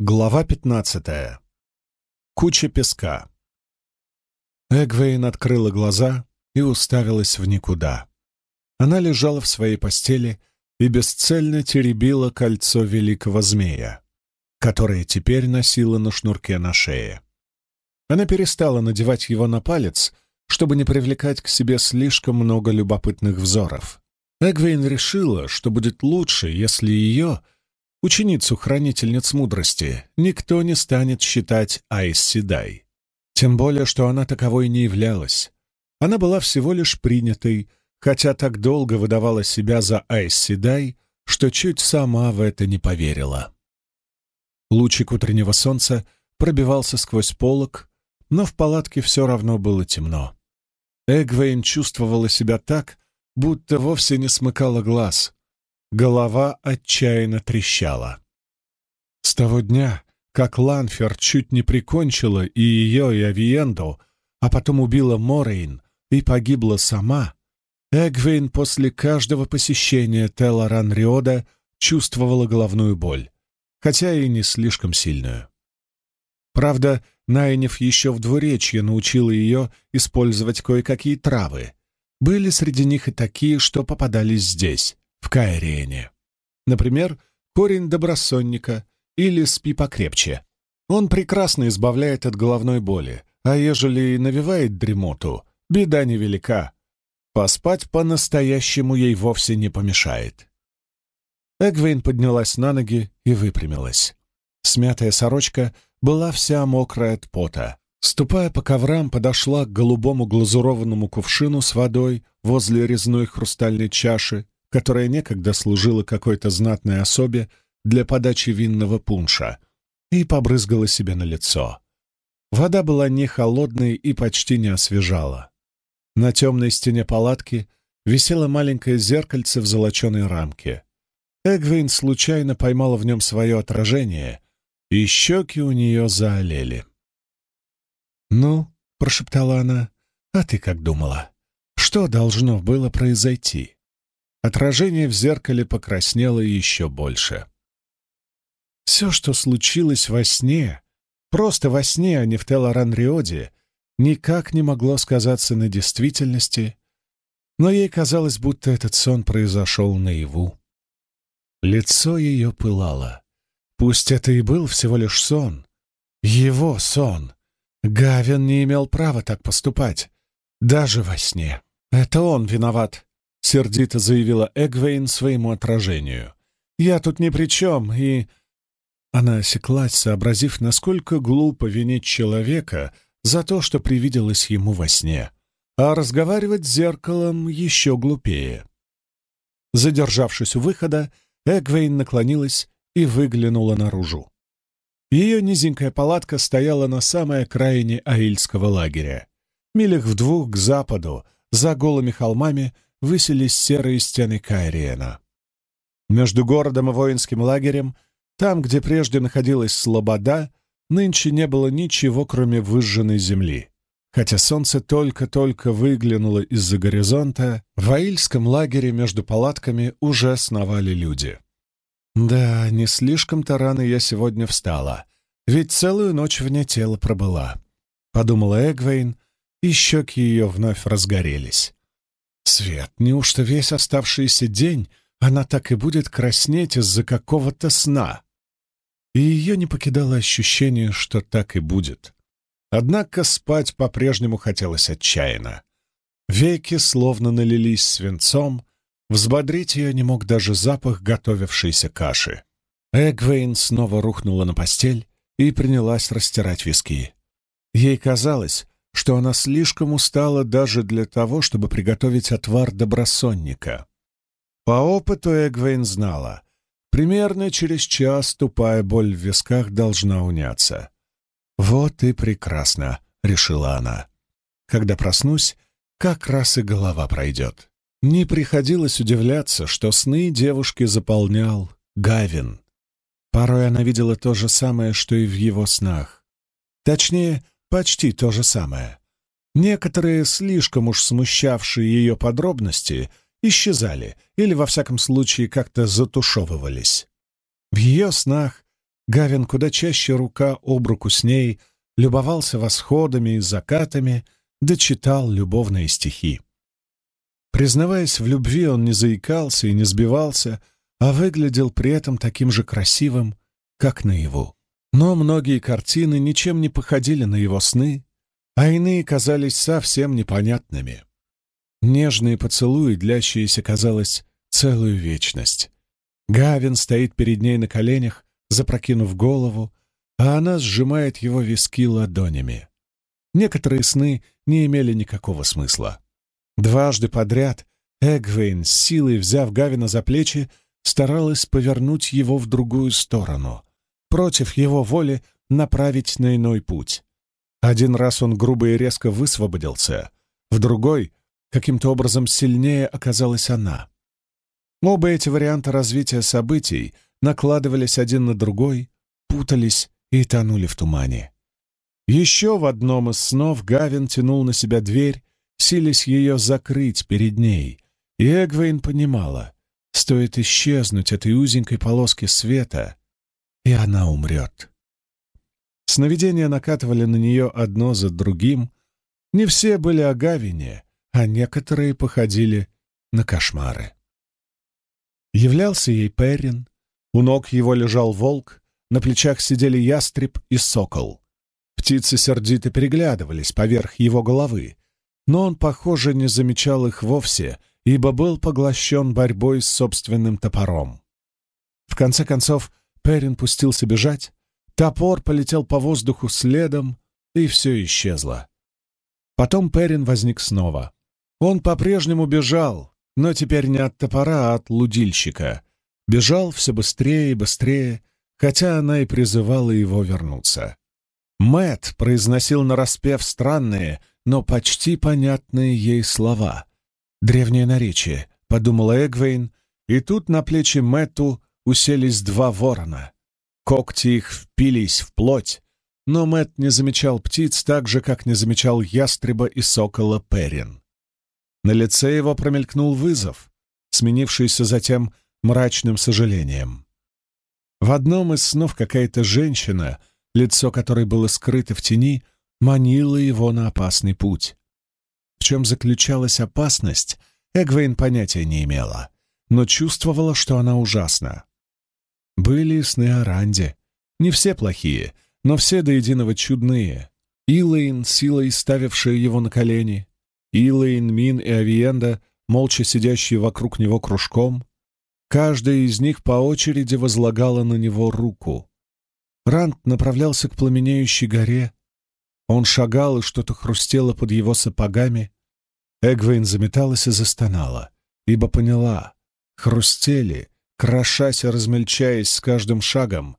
Глава пятнадцатая. Куча песка. Эгвейн открыла глаза и уставилась в никуда. Она лежала в своей постели и бесцельно теребила кольцо великого змея, которое теперь носила на шнурке на шее. Она перестала надевать его на палец, чтобы не привлекать к себе слишком много любопытных взоров. Эгвейн решила, что будет лучше, если ее, ученицу-хранительниц мудрости, никто не станет считать Айс Седай. Тем более, что она таковой не являлась. Она была всего лишь принятой, хотя так долго выдавала себя за Айс Седай, что чуть сама в это не поверила. Лучик утреннего солнца пробивался сквозь полог, но в палатке все равно было темно. Эгвейн чувствовала себя так, будто вовсе не смыкала глаз. Голова отчаянно трещала. С того дня, как Ланфер чуть не прикончила и ее, и Авиенду, а потом убила Морейн и погибла сама, Эгвейн после каждого посещения Телла Ранриода чувствовала головную боль, хотя и не слишком сильную. Правда, Найнев еще в двуречье научила ее использовать кое-какие травы. Были среди них и такие, что попадались здесь, в Каириене. Например, корень добросонника или спи покрепче. Он прекрасно избавляет от головной боли, а ежели навевает дремоту, беда невелика. Поспать по-настоящему ей вовсе не помешает. Эгвейн поднялась на ноги и выпрямилась. Смятая сорочка была вся мокрая от пота. Ступая по коврам, подошла к голубому глазурованному кувшину с водой возле резной хрустальной чаши, которая некогда служила какой-то знатной особе для подачи винного пунша, и побрызгала себе на лицо. Вода была не холодной и почти не освежала. На темной стене палатки висело маленькое зеркальце в золоченой рамке. Эгвейн случайно поймала в нем свое отражение и щеки у нее заолели. «Ну», — прошептала она, — «а ты как думала? Что должно было произойти?» Отражение в зеркале покраснело еще больше. Все, что случилось во сне, просто во сне, а не в Телоранриоде, никак не могло сказаться на действительности, но ей казалось, будто этот сон произошел наяву. Лицо ее пылало. Пусть это и был всего лишь сон. Его сон. Гавин не имел права так поступать. Даже во сне. Это он виноват, — сердито заявила Эгвейн своему отражению. «Я тут ни при чем, и...» Она осеклась, сообразив, насколько глупо винить человека за то, что привиделось ему во сне, а разговаривать с зеркалом еще глупее. Задержавшись у выхода, Эгвейн наклонилась и выглянула наружу. Ее низенькая палатка стояла на самой окраине Аильского лагеря. Милях в двух к западу, за голыми холмами, высились серые стены Кайриена. Между городом и воинским лагерем, там, где прежде находилась Слобода, нынче не было ничего, кроме выжженной земли. Хотя солнце только-только выглянуло из-за горизонта, в Аильском лагере между палатками уже сновали люди. Да, не слишком-то рано я сегодня встала, ведь целую ночь вне тела пробыла, — подумала Эгвейн, и щеки ее вновь разгорелись. Свет, неужто весь оставшийся день она так и будет краснеть из-за какого-то сна? И ее не покидало ощущение, что так и будет. Однако спать по-прежнему хотелось отчаянно. Веки словно налились свинцом, Взбодрить ее не мог даже запах готовившейся каши. Эгвейн снова рухнула на постель и принялась растирать виски. Ей казалось, что она слишком устала даже для того, чтобы приготовить отвар добросонника. По опыту Эгвейн знала, примерно через час тупая боль в висках должна уняться. «Вот и прекрасно», — решила она. «Когда проснусь, как раз и голова пройдет». Не приходилось удивляться, что сны девушки заполнял Гавин. Порой она видела то же самое, что и в его снах. Точнее, почти то же самое. Некоторые, слишком уж смущавшие ее подробности, исчезали или, во всяком случае, как-то затушевывались. В ее снах Гавин куда чаще рука об руку с ней любовался восходами и закатами, дочитал любовные стихи. Признаваясь в любви, он не заикался и не сбивался, а выглядел при этом таким же красивым, как наяву. Но многие картины ничем не походили на его сны, а иные казались совсем непонятными. Нежные поцелуи, длящиеся, казалось, целую вечность. Гавин стоит перед ней на коленях, запрокинув голову, а она сжимает его виски ладонями. Некоторые сны не имели никакого смысла. Дважды подряд Эгвейн, силой взяв Гавина за плечи, старалась повернуть его в другую сторону, против его воли направить на иной путь. Один раз он грубо и резко высвободился, в другой каким-то образом сильнее оказалась она. Оба эти варианта развития событий накладывались один на другой, путались и тонули в тумане. Еще в одном из снов Гавин тянул на себя дверь, силясь ее закрыть перед ней, и Эгвейн понимала, стоит исчезнуть этой узенькой полоски света, и она умрет. Сновидения накатывали на нее одно за другим. Не все были о Гавине, а некоторые походили на кошмары. Являлся ей Перрин, у ног его лежал волк, на плечах сидели ястреб и сокол. Птицы сердито переглядывались поверх его головы, но он, похоже, не замечал их вовсе, ибо был поглощен борьбой с собственным топором. В конце концов, Перрин пустился бежать, топор полетел по воздуху следом, и все исчезло. Потом Перрин возник снова. Он по-прежнему бежал, но теперь не от топора, а от лудильщика. Бежал все быстрее и быстрее, хотя она и призывала его вернуться. Мэт произносил нараспев странные, но почти понятные ей слова. «Древнее наречие», — подумала Эгвейн, и тут на плечи Мэтту уселись два ворона. Когти их впились в плоть, но Мэт не замечал птиц так же, как не замечал ястреба и сокола Перин. На лице его промелькнул вызов, сменившийся затем мрачным сожалением. В одном из снов какая-то женщина, лицо которой было скрыто в тени, манила его на опасный путь. В чем заключалась опасность, Эгвейн понятия не имела, но чувствовала, что она ужасна. Были сны о Ранде. Не все плохие, но все до единого чудные. Илэйн, силой ставившая его на колени, Илэйн, Мин и Авиенда, молча сидящие вокруг него кружком, каждая из них по очереди возлагала на него руку. Ранд направлялся к пламенеющей горе. Он шагал, и что-то хрустело под его сапогами. Эгвейн заметалась и застонала, ибо поняла — хрустели, крошась и размельчаясь с каждым шагом,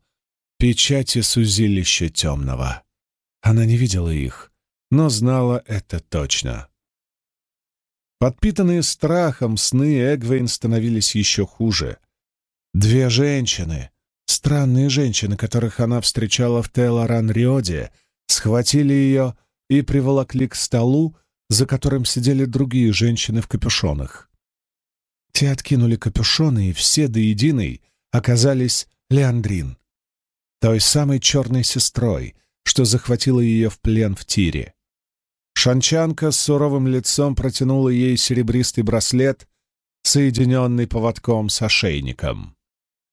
печати сузилища темного. Она не видела их, но знала это точно. Подпитанные страхом сны Эгвейн становились еще хуже. Две женщины, странные женщины, которых она встречала в Телоран-Риоде, схватили ее и приволокли к столу, за которым сидели другие женщины в капюшонах. Те откинули капюшоны, и все до единой оказались Леандрин, той самой черной сестрой, что захватила ее в плен в тире. Шанчанка с суровым лицом протянула ей серебристый браслет, соединенный поводком с ошейником.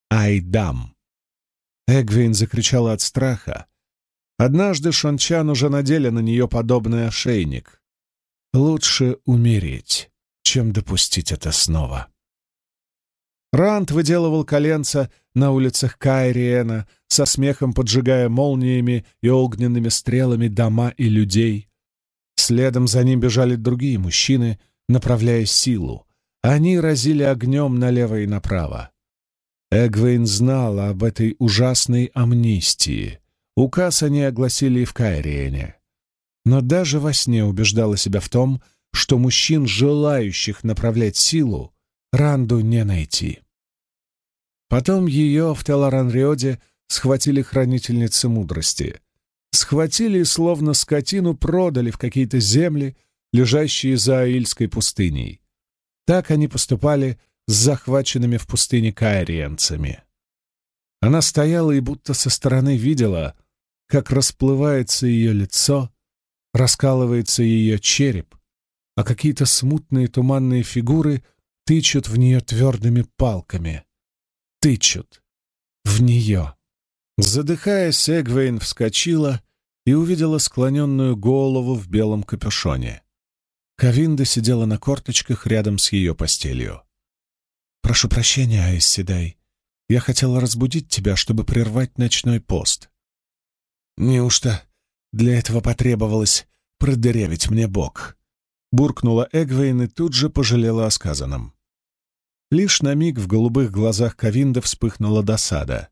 «Айдам!» Эгвин закричала от страха. Однажды Шанчан уже надели на нее подобный ошейник. Лучше умереть, чем допустить это снова. Рант выделывал коленца на улицах Кайриена, со смехом поджигая молниями и огненными стрелами дома и людей. Следом за ним бежали другие мужчины, направляя силу. Они разили огнем налево и направо. Эгвейн знала об этой ужасной амнистии. Указ они огласили и в Кайриене. Но даже во сне убеждала себя в том, что мужчин, желающих направлять силу, Ранду не найти. Потом ее в Теларанриоде схватили хранительницы мудрости — схватили и словно скотину продали в какие-то земли, лежащие за Аильской пустыней. Так они поступали с захваченными в пустыне кайриенцами. Она стояла и будто со стороны видела, как расплывается ее лицо, раскалывается ее череп, а какие-то смутные туманные фигуры тычут в нее твердыми палками. Тычут. В нее. Задыхаясь, Эгвейн вскочила и увидела склоненную голову в белом капюшоне. Кавинда сидела на корточках рядом с ее постелью. «Прошу прощения, Айз Седай. Я хотела разбудить тебя, чтобы прервать ночной пост». «Неужто для этого потребовалось продырявить мне бок?» Буркнула Эгвейн и тут же пожалела о сказанном. Лишь на миг в голубых глазах Кавинда вспыхнула досада.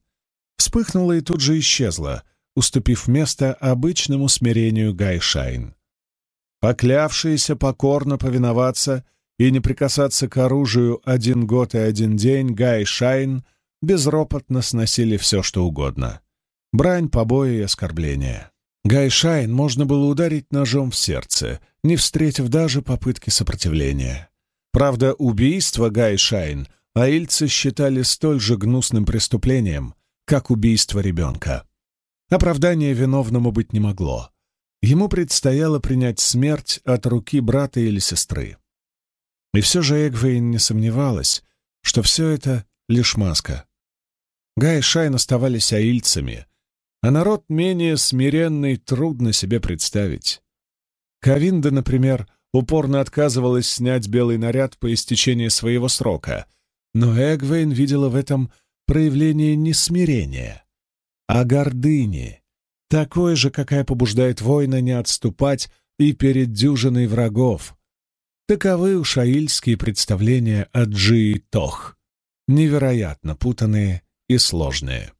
Вспыхнула и тут же исчезла, уступив место обычному смирению Гайшайн. Поклявшиеся покорно повиноваться и не прикасаться к оружию один год и один день, Гайшайн безропотно сносили все, что угодно. Брань, побои и оскорбления. Гайшайн можно было ударить ножом в сердце, не встретив даже попытки сопротивления. Правда, убийство Гайшайн аильцы считали столь же гнусным преступлением, как убийство ребенка. Оправдания виновному быть не могло. Ему предстояло принять смерть от руки брата или сестры. И все же Эгвейн не сомневалась, что все это — лишь маска. Гай и Шайн оставались аильцами, а народ менее смиренный трудно себе представить. Кавинда, например, упорно отказывалась снять белый наряд по истечении своего срока, но Эгвейн видела в этом проявление не смирения, а гордыни, такой же, какая побуждает воина не отступать и перед дюжиной врагов. Таковы уж аильские представления о джи'и'тох, невероятно путанные и сложные.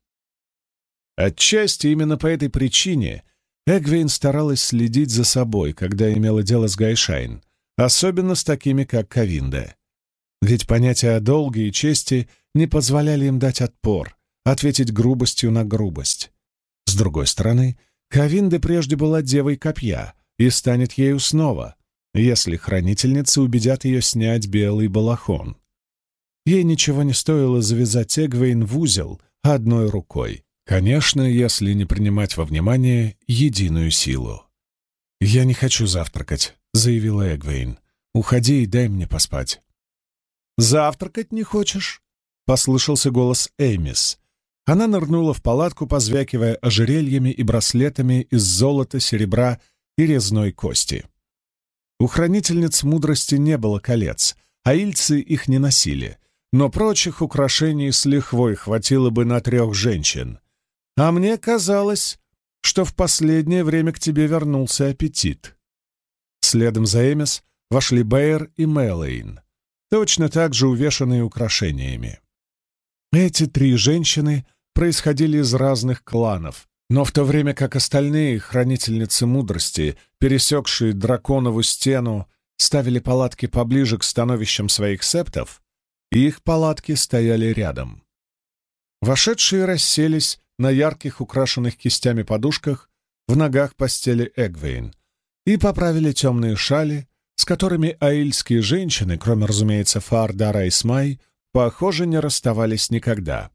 Отчасти именно по этой причине Эгвейн старалась следить за собой, когда имела дело с Гайшайн, особенно с такими, как Кавинда. Ведь понятия о долге и чести не позволяли им дать отпор, ответить грубостью на грубость. С другой стороны, Кавинда прежде была девой копья и станет ею снова, если хранительницы убедят ее снять белый балахон. Ей ничего не стоило завязать Эгвейн в узел одной рукой. Конечно, если не принимать во внимание единую силу. «Я не хочу завтракать», — заявила Эгвейн. «Уходи и дай мне поспать». «Завтракать не хочешь?» — послышался голос Эймис. Она нырнула в палатку, позвякивая ожерельями и браслетами из золота, серебра и резной кости. У хранительниц мудрости не было колец, а ильцы их не носили, но прочих украшений с лихвой хватило бы на трех женщин. А мне казалось, что в последнее время к тебе вернулся аппетит. Следом за Эмис вошли Бэйр и Мэлэйн, точно так же увешанные украшениями. Эти три женщины происходили из разных кланов, но в то время как остальные хранительницы мудрости, пересекшие драконову стену, ставили палатки поближе к становищам своих септов, их палатки стояли рядом. Вошедшие расселись на ярких, украшенных кистями подушках в ногах постели Эгвейн и поправили темные шали, с которыми аильские женщины, кроме, разумеется, Фаардара и Смай, похоже, не расставались никогда.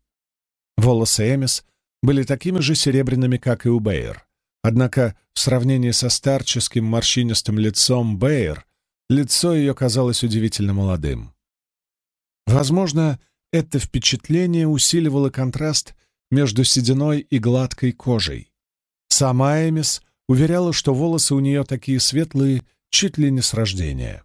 Волосы Эмис были такими же серебряными, как и у Бэйр. Однако в сравнении со старческим морщинистым лицом Бэйр, лицо ее казалось удивительно молодым. Возможно, это впечатление усиливало контраст между сединой и гладкой кожей. Сама Эмис уверяла, что волосы у нее такие светлые, чуть ли не с рождения.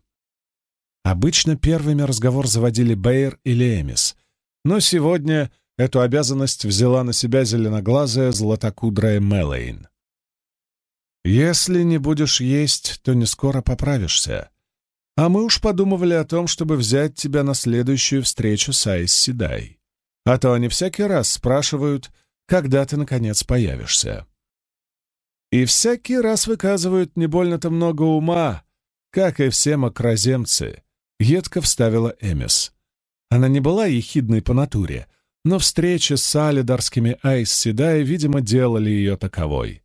Обычно первыми разговор заводили Бэйр или Эмис, но сегодня эту обязанность взяла на себя зеленоглазая златокудрая Мэлэйн. «Если не будешь есть, то не скоро поправишься. А мы уж подумывали о том, чтобы взять тебя на следующую встречу с Айс Седай. А то они всякий раз спрашивают, когда ты, наконец, появишься. И всякий раз выказывают не больно-то много ума, как и все макроземцы, — едко вставила Эмис. Она не была ехидной по натуре, но встречи с алидарскими Айс Седай, видимо, делали ее таковой.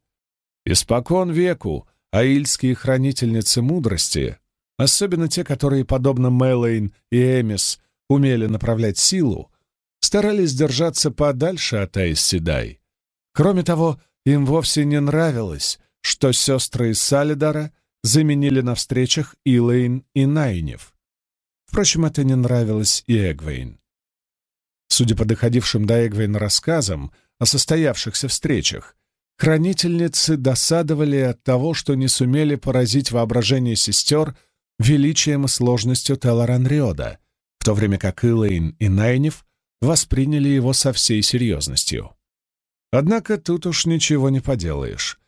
Испокон веку аильские хранительницы мудрости, особенно те, которые, подобно Мэлэйн и Эмис, умели направлять силу, старались держаться подальше от Айсседай. Кроме того, им вовсе не нравилось, что сестры из Салидара заменили на встречах Илэйн и Найнев. Впрочем, это не нравилось и Эгвейн. Судя по доходившим до Эгвейн рассказам о состоявшихся встречах, хранительницы досадовали от того, что не сумели поразить воображение сестер величием и сложностью Телоранриода, в то время как Илэйн и Найнев восприняли его со всей серьезностью. Однако тут уж ничего не поделаешь.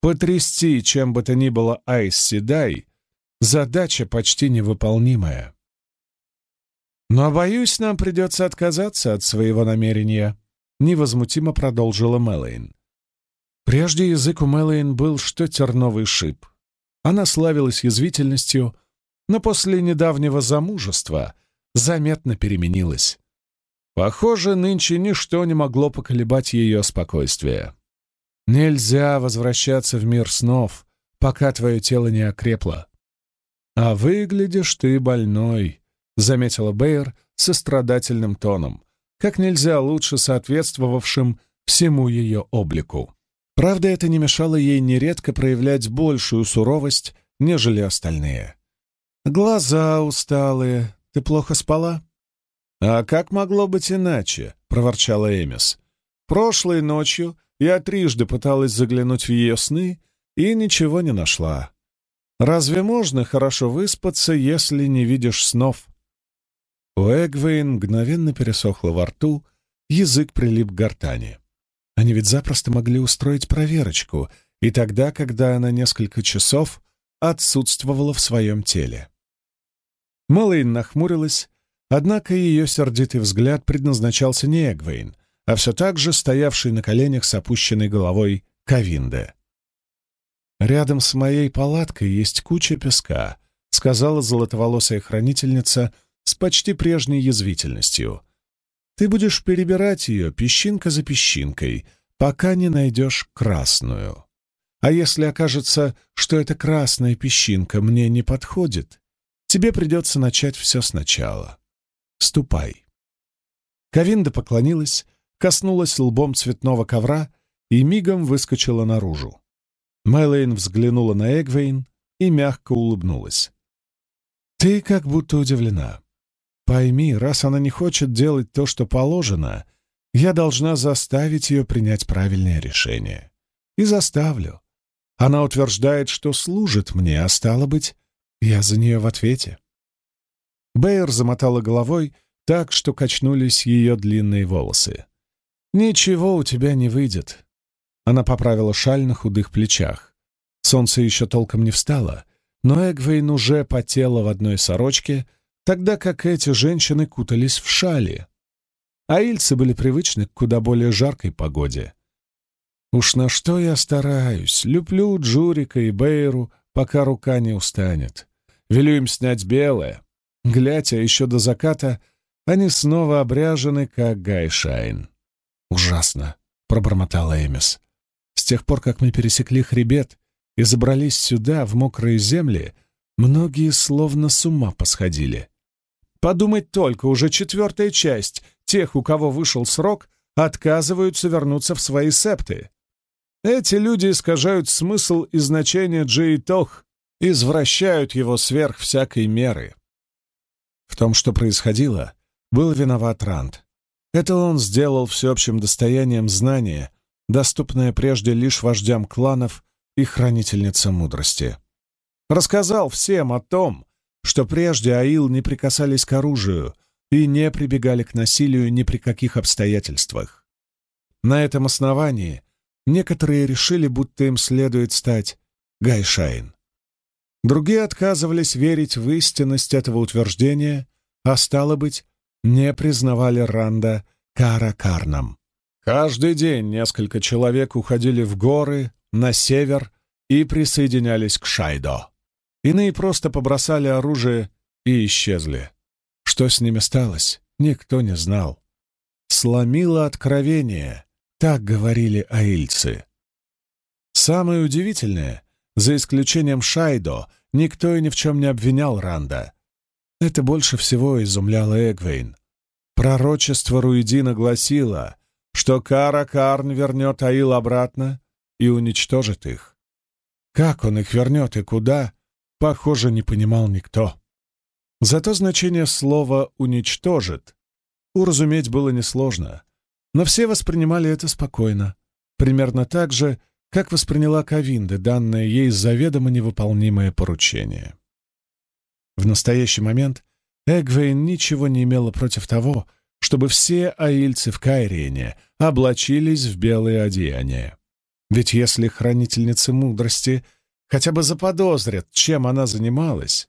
Потрясти чем бы то ни было Айс Седай — задача почти невыполнимая. «Но, боюсь, нам придется отказаться от своего намерения», — невозмутимо продолжила Мэлэйн. Прежде язык у Мэлэйн был что терновый шип. Она славилась язвительностью, но после недавнего замужества заметно переменилась. Похоже, нынче ничто не могло поколебать ее спокойствие. Нельзя возвращаться в мир снов, пока твое тело не окрепло. А выглядишь ты больной, — заметила Бэйр со страдательным тоном, как нельзя лучше соответствовавшим всему ее облику. Правда, это не мешало ей нередко проявлять большую суровость, нежели остальные. «Глаза усталые. Ты плохо спала?» «А как могло быть иначе?» — проворчала Эмис. «Прошлой ночью я трижды пыталась заглянуть в ее сны и ничего не нашла. Разве можно хорошо выспаться, если не видишь снов?» У Эгвейн мгновенно пересохло во рту, язык прилип к гортани. Они ведь запросто могли устроить проверочку, и тогда, когда она несколько часов отсутствовала в своем теле. Мэлэйн нахмурилась, однако ее сердитый взгляд предназначался не Эгвейн, а все так же стоявший на коленях с опущенной головой Кавинде. «Рядом с моей палаткой есть куча песка», — сказала золотоволосая хранительница с почти прежней язвительностью. «Ты будешь перебирать ее песчинка за песчинкой, пока не найдешь красную. А если окажется, что эта красная песчинка мне не подходит, тебе придется начать все сначала. Ступай». Кавинда поклонилась, коснулась лбом цветного ковра и мигом выскочила наружу. Мэлэйн взглянула на Эгвейн и мягко улыбнулась. «Ты как будто удивлена. Пойми, раз она не хочет делать то, что положено, я должна заставить ее принять правильное решение. И заставлю. Она утверждает, что служит мне, а стало быть, я за нее в ответе». Бэйр замотала головой так, что качнулись ее длинные волосы. «Ничего у тебя не выйдет». Она поправила шаль на худых плечах. Солнце еще толком не встало, но Эгвейн уже потела в одной сорочке, тогда как эти женщины кутались в шали. Аильцы были привычны к куда более жаркой погоде. Уж на что я стараюсь, луплю Джурик и Бейру, пока рука не устанет. Велю им снять белое. Глядь, еще до заката, они снова обряжены, как Гайшайн. «Ужасно», — пробормотала Эмис. «С тех пор, как мы пересекли хребет и забрались сюда, в мокрые земли, многие словно с ума посходили. Подумать только, уже четвертая часть тех, у кого вышел срок, отказываются вернуться в свои септы. Эти люди искажают смысл и значение Джейтох, извращают его сверх всякой меры. В том, что происходило, был виноват Ранд. Это он сделал всеобщим достоянием знания, доступное прежде лишь вождям кланов и хранительницам мудрости. Рассказал всем о том, что прежде Аил не прикасались к оружию и не прибегали к насилию ни при каких обстоятельствах. На этом основании некоторые решили, будто им следует стать Гайшайн. Другие отказывались верить в истинность этого утверждения, а стало быть, не признавали Ранда Каракарном. Каждый день несколько человек уходили в горы, на север и присоединялись к Шайдо. Иные просто побросали оружие и исчезли. Что с ними сталось, никто не знал. Сломило откровение, так говорили аильцы. Самое удивительное, за исключением Шайдо, никто и ни в чем не обвинял Ранда. Это больше всего изумляло Эгвейн. Пророчество Руидина гласило, что Кара Карн вернет Аил обратно и уничтожит их. Как он их вернет и куда, похоже, не понимал никто. Зато значение слова «уничтожит» уразуметь было несложно, но все воспринимали это спокойно, примерно так же, как восприняла Кавинда, данное ей заведомо невыполнимое поручение. В настоящий момент Эгвейн ничего не имела против того, чтобы все аильцы в Кайрене облачились в белые одеяния. Ведь если хранительницы мудрости хотя бы заподозрят, чем она занималась,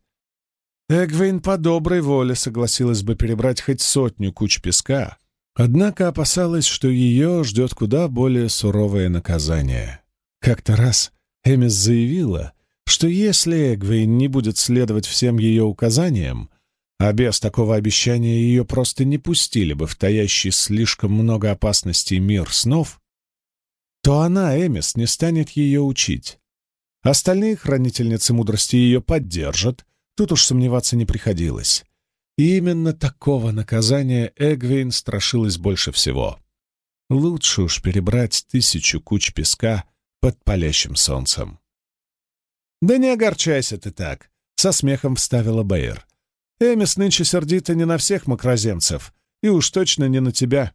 Эгвейн по доброй воле согласилась бы перебрать хоть сотню куч песка, однако опасалась, что ее ждет куда более суровое наказание. Как-то раз Эмис заявила, что если Эгвейн не будет следовать всем ее указаниям, а без такого обещания ее просто не пустили бы в таящий слишком много опасностей мир снов, то она, Эмис, не станет ее учить. Остальные хранительницы мудрости ее поддержат, Тут уж сомневаться не приходилось. И именно такого наказания Эгвейн страшилась больше всего. Лучше уж перебрать тысячу куч песка под палящим солнцем. «Да не огорчайся ты так», — со смехом вставила Бэйр. «Эмис нынче сердита не на всех макроземцев, и уж точно не на тебя.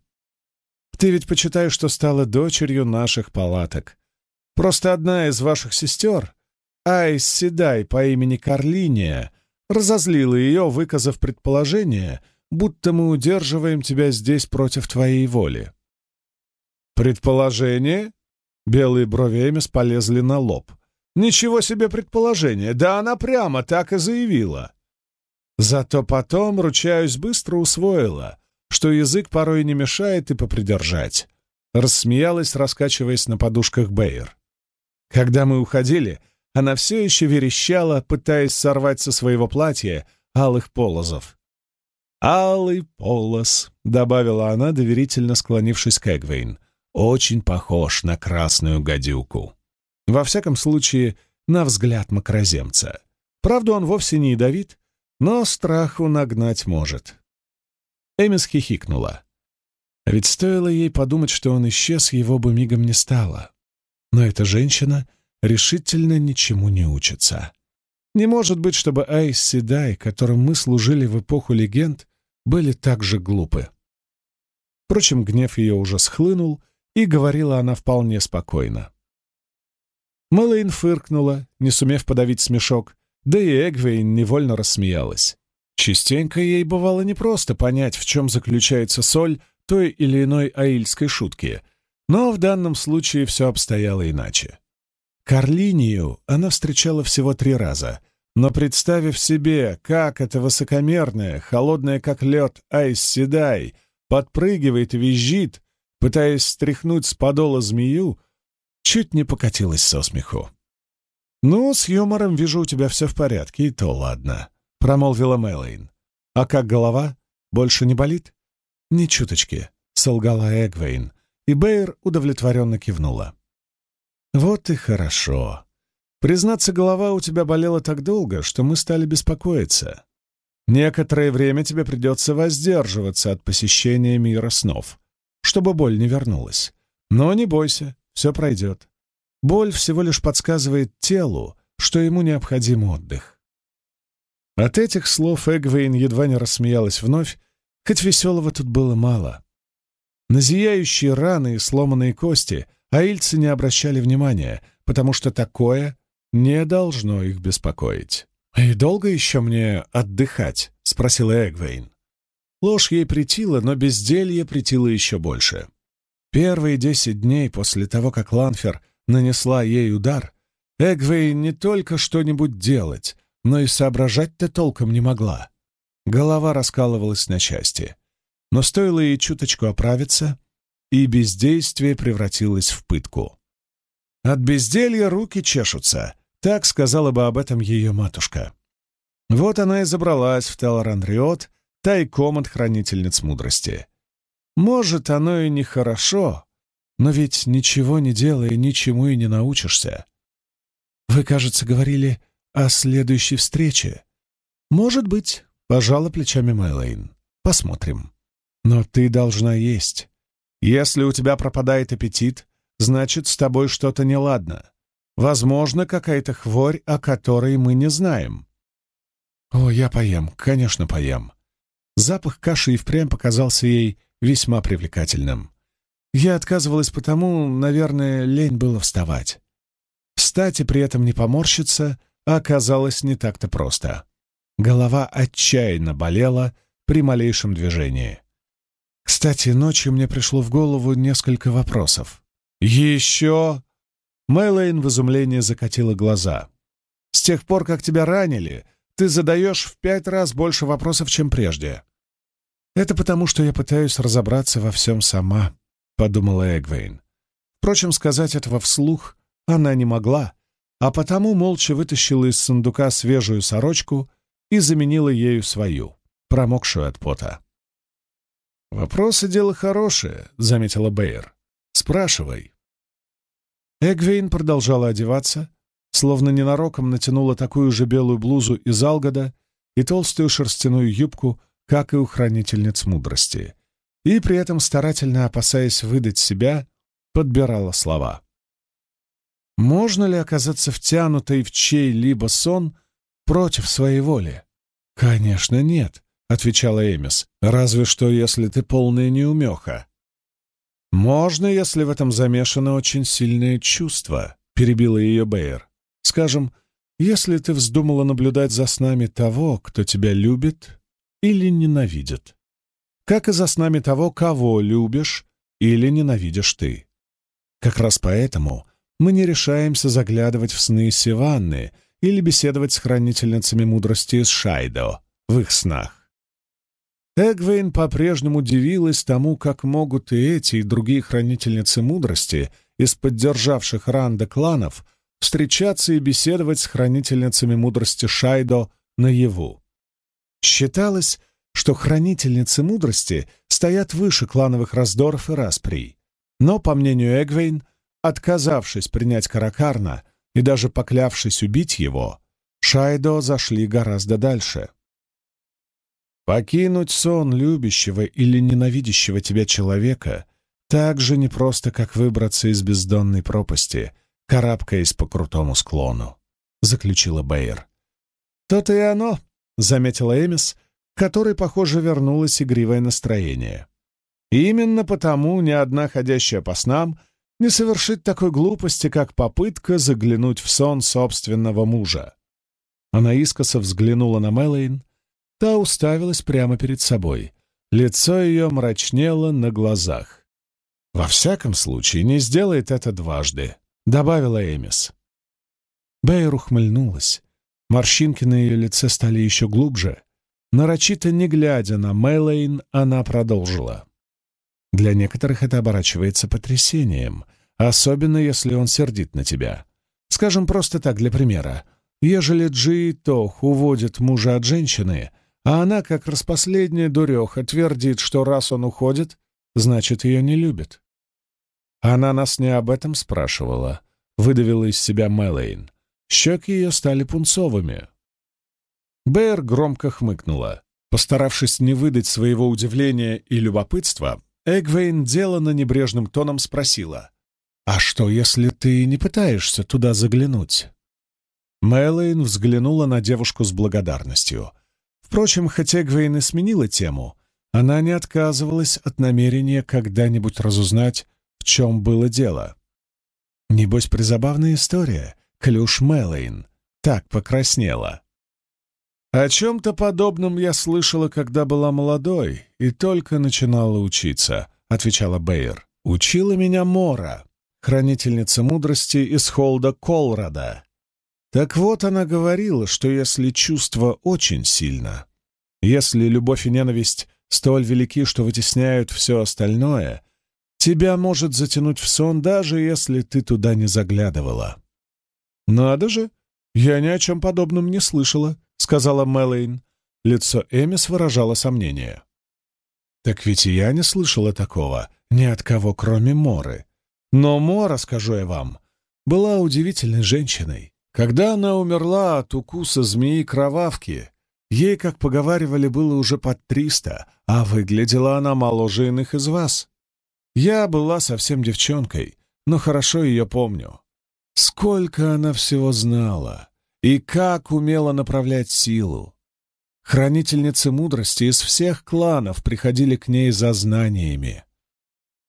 Ты ведь почитаешь, что стала дочерью наших палаток. Просто одна из ваших сестер Айс Седай по имени Карлиния разозлила ее, выказав предположение, будто мы удерживаем тебя здесь против твоей воли. «Предположение?» Белые брови Эмис полезли на лоб. «Ничего себе предположение! Да она прямо так и заявила!» Зато потом, ручаюсь, быстро усвоила, что язык порой не мешает и попридержать. Рассмеялась, раскачиваясь на подушках Бэйр. Когда мы уходили, она все еще верещала, пытаясь сорвать со своего платья алых полозов. «Алый полос», — добавила она, доверительно склонившись к Эгвейн, — «очень похож на красную гадюку. Во всяком случае, на взгляд макроземца. Правда, он вовсе не ядовит, но страху нагнать может». Эмис хихикнула. Ведь стоило ей подумать, что он исчез, его бы мигом не стало. Но эта женщина решительно ничему не учится. Не может быть, чтобы Айс Седай, которым мы служили в эпоху легенд, были так же глупы. Впрочем, гнев ее уже схлынул, и говорила она вполне спокойно. Мэлэйн фыркнула, не сумев подавить смешок, да и Эгвейн невольно рассмеялась. Частенько ей бывало непросто понять, в чем заключается соль той или иной аильской шутки, но в данном случае все обстояло иначе. Карлинию она встречала всего три раза, но представив себе, как это высокомерная, холодная как лед Айс Седай подпрыгивает и визжит, пытаясь стряхнуть с подола змею, чуть не покатилась со смеху. «Ну, с юмором вижу, у тебя все в порядке, и то ладно», — промолвила Мэлэйн. «А как голова? Больше не болит?» «Ни чуточки», — солгала Эгвейн, и Бэйр удовлетворенно кивнула. «Вот и хорошо. Признаться, голова у тебя болела так долго, что мы стали беспокоиться. Некоторое время тебе придется воздерживаться от посещения мира снов, чтобы боль не вернулась. Но не бойся, все пройдет. Боль всего лишь подсказывает телу, что ему необходим отдых». От этих слов Эгвейн едва не рассмеялась вновь, хоть веселого тут было мало. На зияющие раны и сломанные кости аильцы не обращали внимания, потому что такое не должно их беспокоить. «И долго еще мне отдыхать?» — спросила Эгвейн. Ложь ей притила, но безделье притило еще больше. Первые десять дней после того, как Ланфер нанесла ей удар, Эгвейн не только что-нибудь делать, но и соображать-то толком не могла. Голова раскалывалась на части. Но стоило ей чуточку оправиться, и бездействие превратилось в пытку. От безделья руки чешутся, так сказала бы об этом ее матушка. Вот она и забралась в Телоранриот, тайком от хранительниц мудрости. Может, оно и нехорошо, но ведь ничего не делая, ничему и не научишься. Вы, кажется, говорили о следующей встрече. Может быть, пожала плечами Мэлэйн. Посмотрим. Но ты должна есть. Если у тебя пропадает аппетит, значит, с тобой что-то неладно. Возможно, какая-то хворь, о которой мы не знаем. О, я поем, конечно, поем. Запах каши и впрямь показался ей весьма привлекательным. Я отказывалась потому, наверное, лень было вставать. Встать и при этом не поморщиться оказалось не так-то просто. Голова отчаянно болела при малейшем движении. Кстати, ночью мне пришло в голову несколько вопросов. «Еще?» Мэлэйн в изумлении закатила глаза. «С тех пор, как тебя ранили, ты задаешь в пять раз больше вопросов, чем прежде». «Это потому, что я пытаюсь разобраться во всем сама», — подумала Эгвейн. Впрочем, сказать этого вслух она не могла, а потому молча вытащила из сундука свежую сорочку и заменила ею свою, промокшую от пота. «Вопросы — дело хорошее», — заметила Бэйр. «Спрашивай». Эгвейн продолжала одеваться, словно ненароком натянула такую же белую блузу из алгода и толстую шерстяную юбку, как и у хранительниц мудрости, и при этом, старательно опасаясь выдать себя, подбирала слова. Можно ли оказаться втянутой в чей-либо сон против своей воли? Конечно, нет, — отвечала Эмис, — разве что если ты полная неумеха. «Можно, если в этом замешано очень сильное чувство», — перебила ее Бэйр. «Скажем, если ты вздумала наблюдать за снами того, кто тебя любит или ненавидит, как и за снами того, кого любишь или ненавидишь ты. Как раз поэтому мы не решаемся заглядывать в сны Сиванны или беседовать с хранительницами мудрости из Шайдо в их снах. Эгвейн по-прежнему удивилась тому, как могут и эти, и другие хранительницы мудрости из поддержавших Ранда кланов встречаться и беседовать с хранительницами мудрости Шайдо наяву. Считалось, что хранительницы мудрости стоят выше клановых раздоров и расприй. Но, по мнению Эгвейн, отказавшись принять Каракарна и даже поклявшись убить его, Шайдо зашли гораздо дальше. Покинуть сон любящего или ненавидящего тебя человека так же непросто, как выбраться из бездонной пропасти, карабкаясь по крутому склону, — заключила Бэйр. «То-то и оно», — заметила Эмис, которой, похоже, вернулось игривое настроение. И именно потому ни одна ходящая по снам не совершит такой глупости, как попытка заглянуть в сон собственного мужа. Она искоса взглянула на Мэлэйн, Та уставилась прямо перед собой. Лицо ее мрачнело на глазах. «Во всяком случае, не сделает это дважды», — добавила Эмис. Бэйр ухмыльнулась. Морщинки на ее лице стали еще глубже. Нарочито не глядя на Мэлэйн, она продолжила. «Для некоторых это оборачивается потрясением, особенно если он сердит на тебя. Скажем просто так, для примера. Ежели Джи Тох уводит мужа от женщины, а она, как распоследняя дуреха, твердит, что раз он уходит, значит, ее не любит. Она нас не об этом спрашивала, выдавила из себя Мэлэйн. Щеки ее стали пунцовыми. Бэйр громко хмыкнула. Постаравшись не выдать своего удивления и любопытства, Эгвейн делано небрежным тоном спросила, «А что, если ты не пытаешься туда заглянуть?» Мэлэйн взглянула на девушку с благодарностью — Впрочем, хотя Гвейн и сменила тему, она не отказывалась от намерения когда-нибудь разузнать, в чем было дело. Небось, призабавная история, Клюш Мэлэйн так покраснела. О чем-то подобном я слышала, когда была молодой и только начинала учиться, — отвечала Бэйр. Учила меня Мора, хранительница мудрости из Холда Колрада. Так вот, она говорила, что если чувство очень сильно, если любовь и ненависть столь велики, что вытесняют все остальное, тебя может затянуть в сон, даже если ты туда не заглядывала. «Надо же! Я ни о чем подобном не слышала», — сказала Мэлэйн. Лицо Эмис выражало сомнение. «Так ведь и я не слышала такого ни от кого, кроме Моры. Но Мора, скажу я вам, была удивительной женщиной. Когда она умерла от укуса змеи-кровавки, ей, как поговаривали, было уже под триста, а выглядела она моложе иных из вас. Я была совсем девчонкой, но хорошо ее помню. Сколько она всего знала и как умела направлять силу. Хранительницы мудрости из всех кланов приходили к ней за знаниями.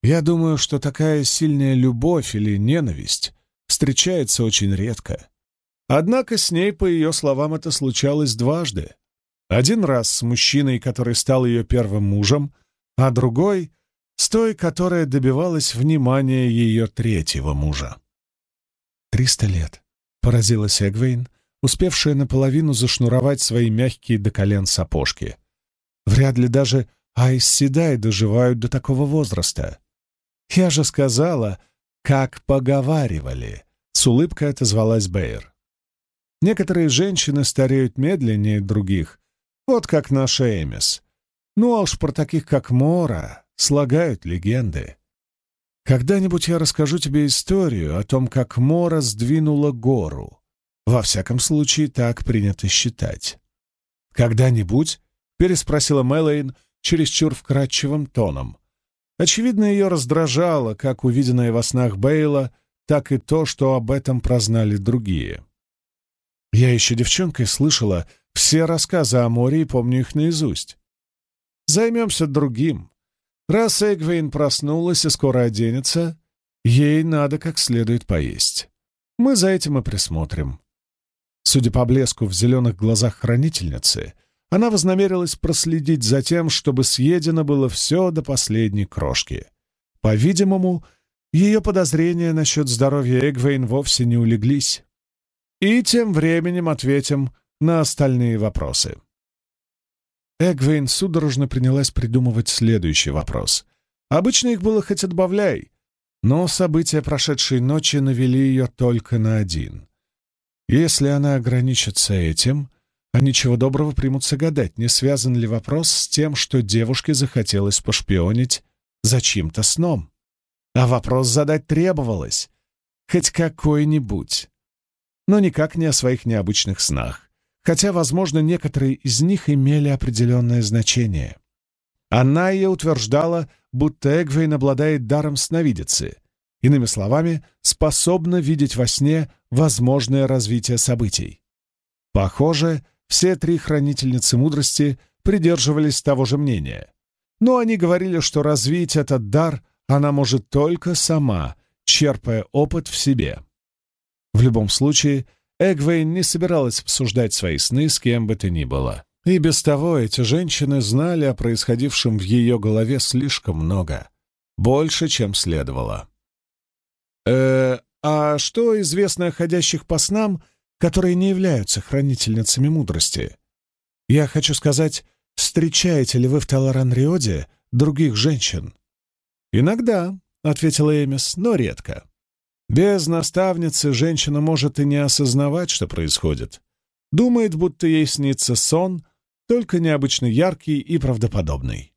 Я думаю, что такая сильная любовь или ненависть встречается очень редко. Однако с ней, по ее словам, это случалось дважды. Один раз с мужчиной, который стал ее первым мужем, а другой — с той, которая добивалась внимания ее третьего мужа. «Триста лет», — поразилась Эгвейн, успевшая наполовину зашнуровать свои мягкие до колен сапожки. «Вряд ли даже Айс Седай доживают до такого возраста. Я же сказала, как поговаривали», — с улыбкой отозвалась Бэйр. «Некоторые женщины стареют медленнее других, вот как наша Эмис. Ну а уж про таких, как Мора, слагают легенды. Когда-нибудь я расскажу тебе историю о том, как Мора сдвинула гору. Во всяком случае, так принято считать. «Когда-нибудь?» — переспросила Мэлэйн чересчур вкрадчивым тоном. Очевидно, ее раздражало как увиденное во снах Бейла, так и то, что об этом прознали другие. Я еще девчонкой слышала все рассказы о море и помню их наизусть. Займемся другим. Раз Эгвейн проснулась и скоро оденется, ей надо как следует поесть. Мы за этим и присмотрим. Судя по блеску в зеленых глазах хранительницы, она вознамерилась проследить за тем, чтобы съедено было все до последней крошки. По-видимому, ее подозрения насчет здоровья Эгвейн вовсе не улеглись. И тем временем ответим на остальные вопросы. Эгвейн судорожно принялась придумывать следующий вопрос. Обычно их было хоть отбавляй, но события прошедшей ночи навели ее только на один. Если она ограничится этим, а ничего доброго примутся гадать, не связан ли вопрос с тем, что девушке захотелось пошпионить за чьим-то сном. А вопрос задать требовалось, хоть какой-нибудь, но никак не о своих необычных снах, хотя, возможно, некоторые из них имели определенное значение. И утверждала, будто Эгвейн обладает даром сновидицы — Иными словами, способна видеть во сне возможное развитие событий. Похоже, все три хранительницы мудрости придерживались того же мнения. Но они говорили, что развить этот дар она может только сама, черпая опыт в себе. В любом случае, Эгвейн не собиралась обсуждать свои сны с кем бы то ни было. И без того эти женщины знали о происходившем в ее голове слишком много. Больше, чем следовало. Э, а что известно о ходящих по снам, которые не являются хранительницами мудрости? Я хочу сказать, встречаете ли вы в Таларан-Риоде других женщин? Иногда, — ответила Эмис, — но редко. Без наставницы женщина может и не осознавать, что происходит. Думает, будто ей снится сон, только необычно яркий и правдоподобный.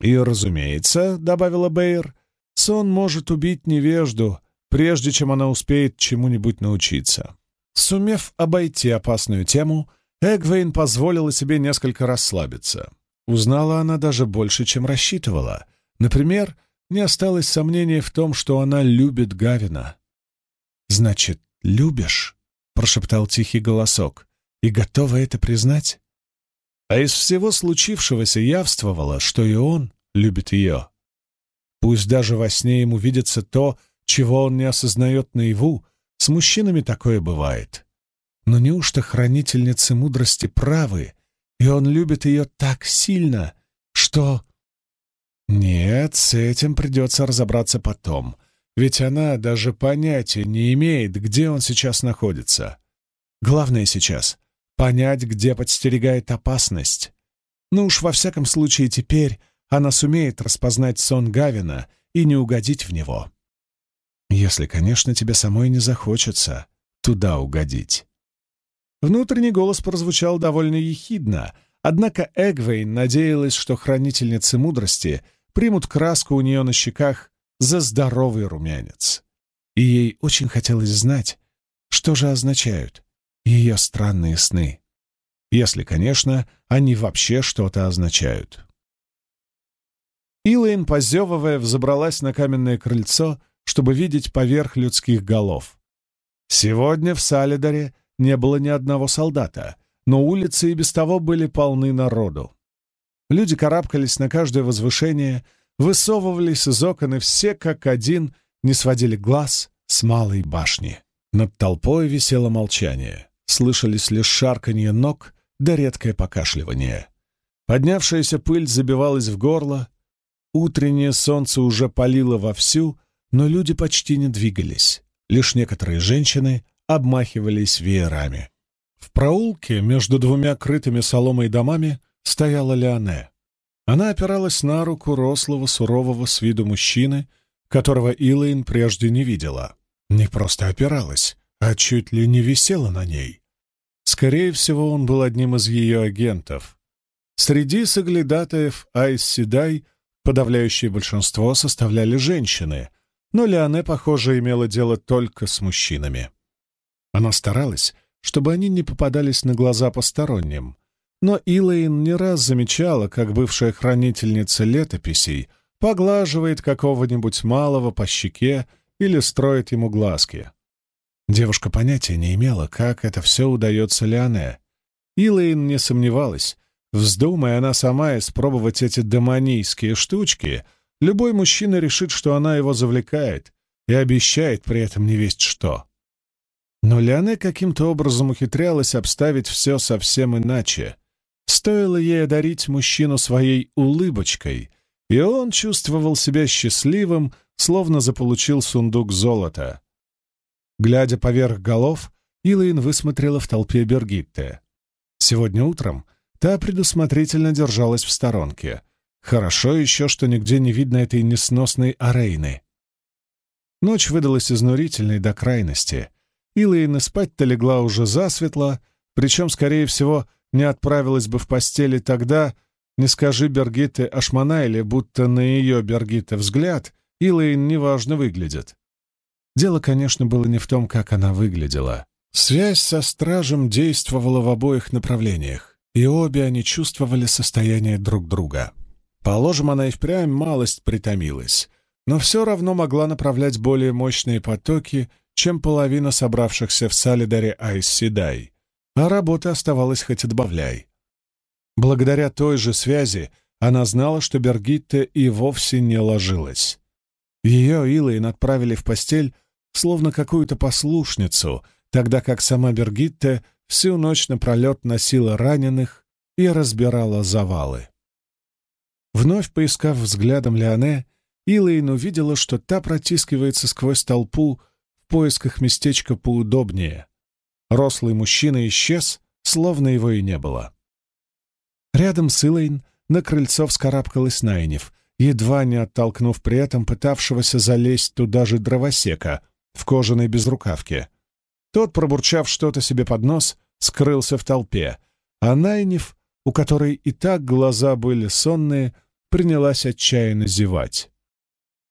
«И, разумеется», — добавила Бэйр, Сон может убить невежду, прежде чем она успеет чему-нибудь научиться. Сумев обойти опасную тему, Эгвейн позволила себе несколько расслабиться. Узнала она даже больше, чем рассчитывала. Например, не осталось сомнений в том, что она любит Гавина. «Значит, любишь?» — прошептал тихий голосок. «И готова это признать?» А из всего случившегося явствовало, что и он любит ее. Пусть даже во сне ему видится то, чего он не осознает наяву, с мужчинами такое бывает. Но неужто хранительницы мудрости правы, и он любит ее так сильно, что... Нет, с этим придется разобраться потом, ведь она даже понятия не имеет, где он сейчас находится. Главное сейчас — понять, где подстерегает опасность. Ну уж во всяком случае теперь она сумеет распознать сон Гавина и не угодить в него. Если, конечно, тебе самой не захочется туда угодить. Внутренний голос прозвучал довольно ехидно, однако Эгвейн надеялась, что хранительницы мудрости примут краску у нее на щеках за здоровый румянец. И ей очень хотелось знать, что же означают ее странные сны. если, конечно, они вообще что-то означают. Илэйн, позевывая, взобралась на каменное крыльцо, чтобы видеть поверх людских голов. Сегодня в Салидаре не было ни одного солдата, но улицы и без того были полны народу. Люди карабкались на каждое возвышение, высовывались из окон, и все как один не сводили глаз с малой башни. Над толпой висело молчание. Слышались лишь шарканье ног да редкое покашливание. Поднявшаяся пыль забивалась в горло. Утреннее солнце уже палило вовсю, но люди почти не двигались. Лишь некоторые женщины обмахивались веерами. В проулке между двумя крытыми соломой домами стояла Леоне. Она опиралась на руку рослого, сурового с виду мужчины, которого Илэйн прежде не видела. Не просто опиралась, а чуть ли не висела на ней. Скорее всего, он был одним из ее агентов. Среди соглядатаев Айс Седай подавляющее большинство составляли женщины, но Леоне, похоже, имела дело только с мужчинами. Она старалась, чтобы они не попадались на глаза посторонним, но Илэйн не раз замечала, как бывшая хранительница летописей поглаживает какого-нибудь малого по щеке или строит ему глазки. Девушка понятия не имела, как это все удается Леоне. Илэйн не сомневалась. Вздумая она сама испробовать эти демонийские штучки, любой мужчина решит, что она его завлекает и обещает при этом не весть что. Но Леоне каким-то образом ухитрялась обставить все совсем иначе. Стоило ей одарить мужчину своей улыбочкой, и он чувствовал себя счастливым, словно заполучил сундук золота. Глядя поверх голов, Илайн высмотрела в толпе Бергитте. Сегодня утром та предусмотрительно держалась в сторонке. Хорошо еще, что нигде не видно этой несносной арейны. Ночь выдалась изнурительной до крайности. Илайн спать-то легла уже засветло, причем, скорее всего, не отправилась бы в постели тогда, не скажи Бергитте Ашманайле, будто на ее Бергитте взгляд Илайн неважно выглядит. Дело, конечно, было не в том, как она выглядела. Связь со стражем действовала в обоих направлениях, и обе они чувствовали состояние друг друга. Положим, она и впрямь малость притомилась, но все равно могла направлять более мощные потоки, чем половина собравшихся в Салидаре Айс-Седай, а работа оставалась хоть отбавляй. Благодаря той же связи она знала, что Бергитте и вовсе не ложилась. Ее Илайн отправили в постель словно какую-то послушницу, тогда как сама Бергитте всю ночь напролет носила раненых и разбирала завалы. Вновь поискав взглядом Леоне, Илайн увидела, что та протискивается сквозь толпу в поисках местечка поудобнее. Рослый мужчина исчез, словно его и не было. Рядом с Илайн на крыльцо вскарабкалась Найнев, едва не оттолкнув при этом пытавшегося залезть туда же дровосека в кожаной безрукавке. Тот, пробурчав что-то себе под нос, скрылся в толпе, а Найнев, у которой и так глаза были сонные, принялась отчаянно зевать.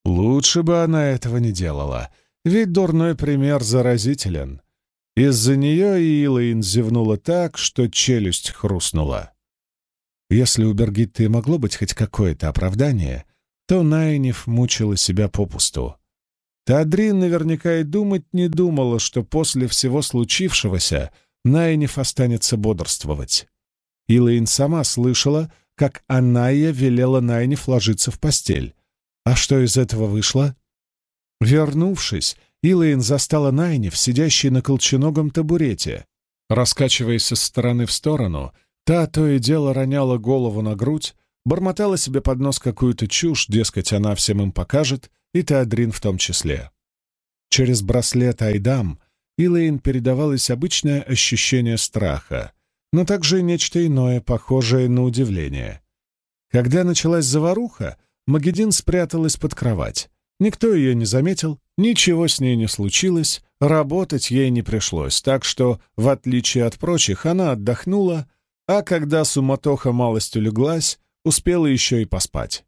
Лучше бы она этого не делала, ведь дурной пример заразителен. Из-за нее Илайн зевнула так, что челюсть хрустнула. Если у Бергитты могло быть хоть какое-то оправдание, то Найниф мучила себя попусту. Тадрин наверняка и думать не думала, что после всего случившегося Найниф останется бодрствовать. Илэйн сама слышала, как Аная велела Найниф ложиться в постель. А что из этого вышло? Вернувшись, Илэйн застала Найниф, сидящей на колченогом табурете. Раскачиваясь из стороны в сторону — Та то и дело роняла голову на грудь, бормотала себе под нос какую-то чушь, дескать, она всем им покажет, и Теодрин в том числе. Через браслет Айдам Илэйн передавалось обычное ощущение страха, но также и нечто иное, похожее на удивление. Когда началась заваруха, Магедин спряталась под кровать. Никто ее не заметил, ничего с ней не случилось, работать ей не пришлось, так что, в отличие от прочих, она отдохнула, а когда суматоха малость улеглась, успела еще и поспать.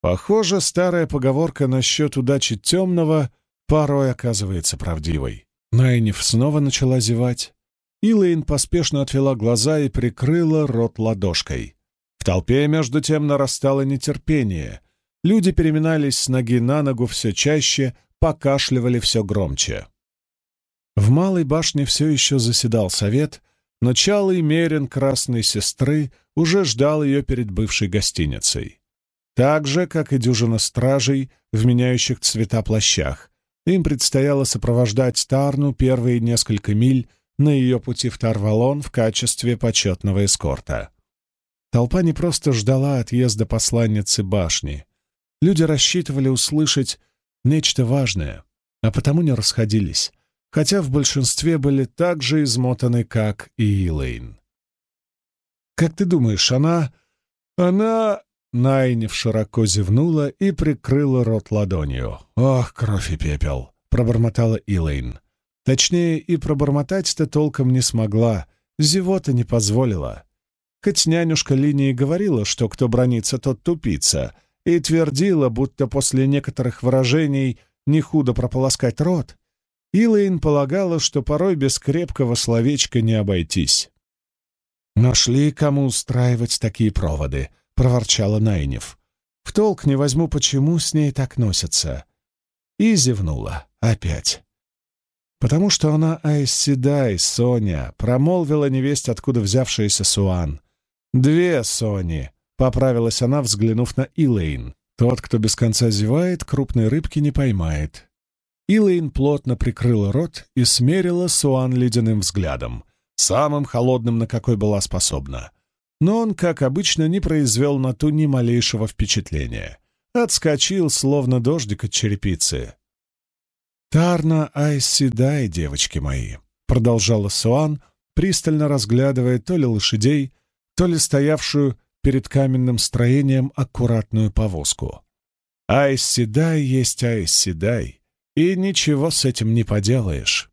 Похоже, старая поговорка насчет удачи темного порой оказывается правдивой. Найниф снова начала зевать. Илэйн поспешно отвела глаза и прикрыла рот ладошкой. В толпе, между тем, нарастало нетерпение. Люди переминались с ноги на ногу все чаще, покашливали все громче. В малой башне все еще заседал совет, но чалый мерин красной сестры уже ждал ее перед бывшей гостиницей. Так же, как и дюжина стражей в меняющих цвета плащах, им предстояло сопровождать Тарну первые несколько миль на ее пути в Тарвалон в качестве почетного эскорта. Толпа не просто ждала отъезда посланницы башни. Люди рассчитывали услышать нечто важное, а потому не расходились, хотя в большинстве были так же измотаны, как и Илэйн. «Как ты думаешь, она... она...» Найнев широко зевнула и прикрыла рот ладонью. «Ох, кровь и пепел!» — пробормотала Илэйн. Точнее, и пробормотать-то толком не смогла, зевота не позволила. Хоть нянюшка линии говорила, что кто бронится, тот тупица, и твердила, будто после некоторых выражений не худо прополоскать рот, Илэйн полагала, что порой без крепкого словечка не обойтись. «Нашли, кому устраивать такие проводы», — проворчала Найнев. «В толк не возьму, почему с ней так носятся». И зевнула опять. «Потому что она Айсседай, Соня», — промолвила невесть, откуда взявшаяся Суан. «Две Сони», — поправилась она, взглянув на Илэйн. «Тот, кто без конца зевает, крупной рыбки не поймает. Илэйн плотно прикрыла рот и смерила Суан ледяным взглядом, самым холодным, на какой была способна. Но он, как обычно, не произвел на ту ни малейшего впечатления. Отскочил, словно дождик от черепицы. «Тарна Айсседай, девочки мои», — продолжала Суан, пристально разглядывая то ли лошадей, то ли стоявшую перед каменным строением аккуратную повозку. «Айсседай есть Айсседай, и ничего с этим не поделаешь.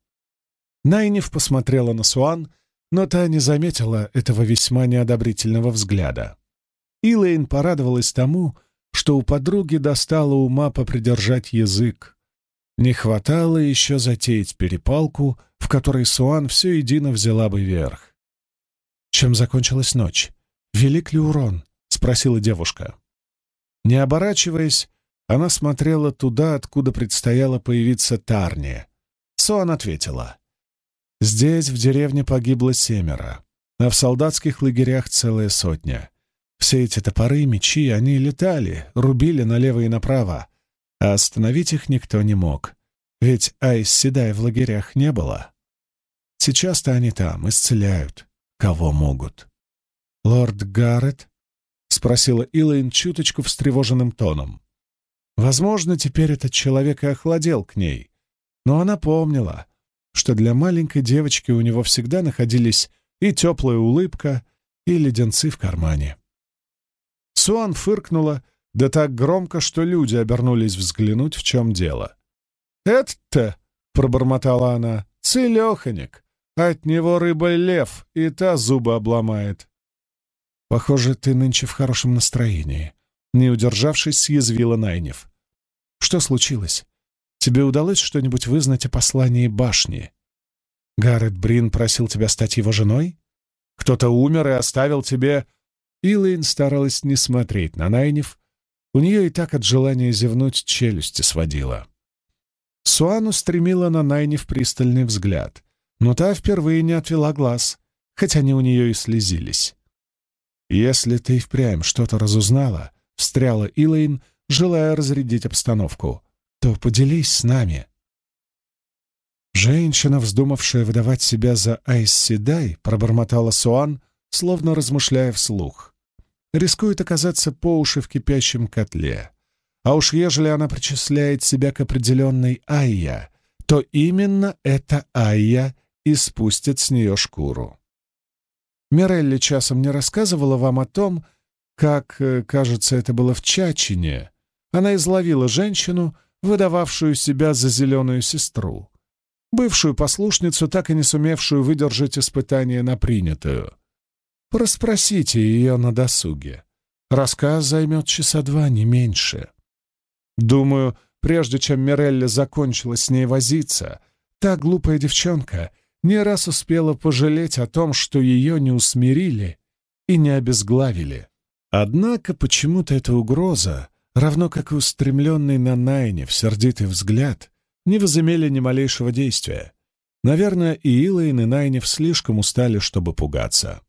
Найниф посмотрела на Суан, но та не заметила этого весьма неодобрительного взгляда. Илэйн порадовалась тому, что у подруги достало ума попридержать язык. Не хватало еще затеять перепалку, в которой Суан все едино взяла бы верх. Чем закончилась ночь? Велик ли урон? — спросила девушка. Не оборачиваясь, она смотрела туда, откуда предстояло появиться Тарния. Соан ответила. «Здесь, в деревне, погибло семеро, а в солдатских лагерях целая сотня. Все эти топоры, мечи, они летали, рубили налево и направо, а остановить их никто не мог, ведь Айс Седай в лагерях не было. Сейчас-то они там, исцеляют, кого могут». «Лорд Гаррет?» — спросила Илайн чуточку встревоженным тоном. Возможно, теперь этот человек и охладел к ней, но она помнила, что для маленькой девочки у него всегда находились и теплая улыбка, и леденцы в кармане. Суан фыркнула, да так громко, что люди обернулись взглянуть, в чем дело. «Это-то», — пробормотала она, — «целеханик. От него рыба лев, и та зубы обломает». «Похоже, ты нынче в хорошем настроении», не удержавшись, съязвила Найнев. «Что случилось? Тебе удалось что-нибудь вызнать о послании башни? Гаррет Брин просил тебя стать его женой? Кто-то умер и оставил тебе...» Илэйн старалась не смотреть на Найнев. У нее и так от желания зевнуть челюсти сводила. Суану стремила на Найнев пристальный взгляд, но та впервые не отвела глаз, хотя они у нее и слезились. «Если ты впрямь что-то разузнала, — встряла Илэйн, желая разрядить обстановку, — то поделись с нами. Женщина, вздумавшая выдавать себя за Айс Седай, пробормотала Суан, словно размышляя вслух. Рискует оказаться по уши в кипящем котле. А уж ежели она причисляет себя к определенной Айя, то именно эта Айя и спустит с нее шкуру. Мирелли часом не рассказывала вам о том, как, э, кажется, это было в Чачине, она изловила женщину, выдававшую себя за зеленую сестру, бывшую послушницу, так и не сумевшую выдержать испытание на принятую. Проспросите ее на досуге. Рассказ займет часа два, не меньше. Думаю, прежде чем Мирелли закончила с ней возиться, та глупая девчонка не раз успела пожалеть о том, что ее не усмирили и не обезглавили. Однако почему-то эта угроза, равно как и устремленный на Найне в сердитый взгляд, не возымели ни малейшего действия. Наверное, и Илайн, и Найнев слишком устали, чтобы пугаться.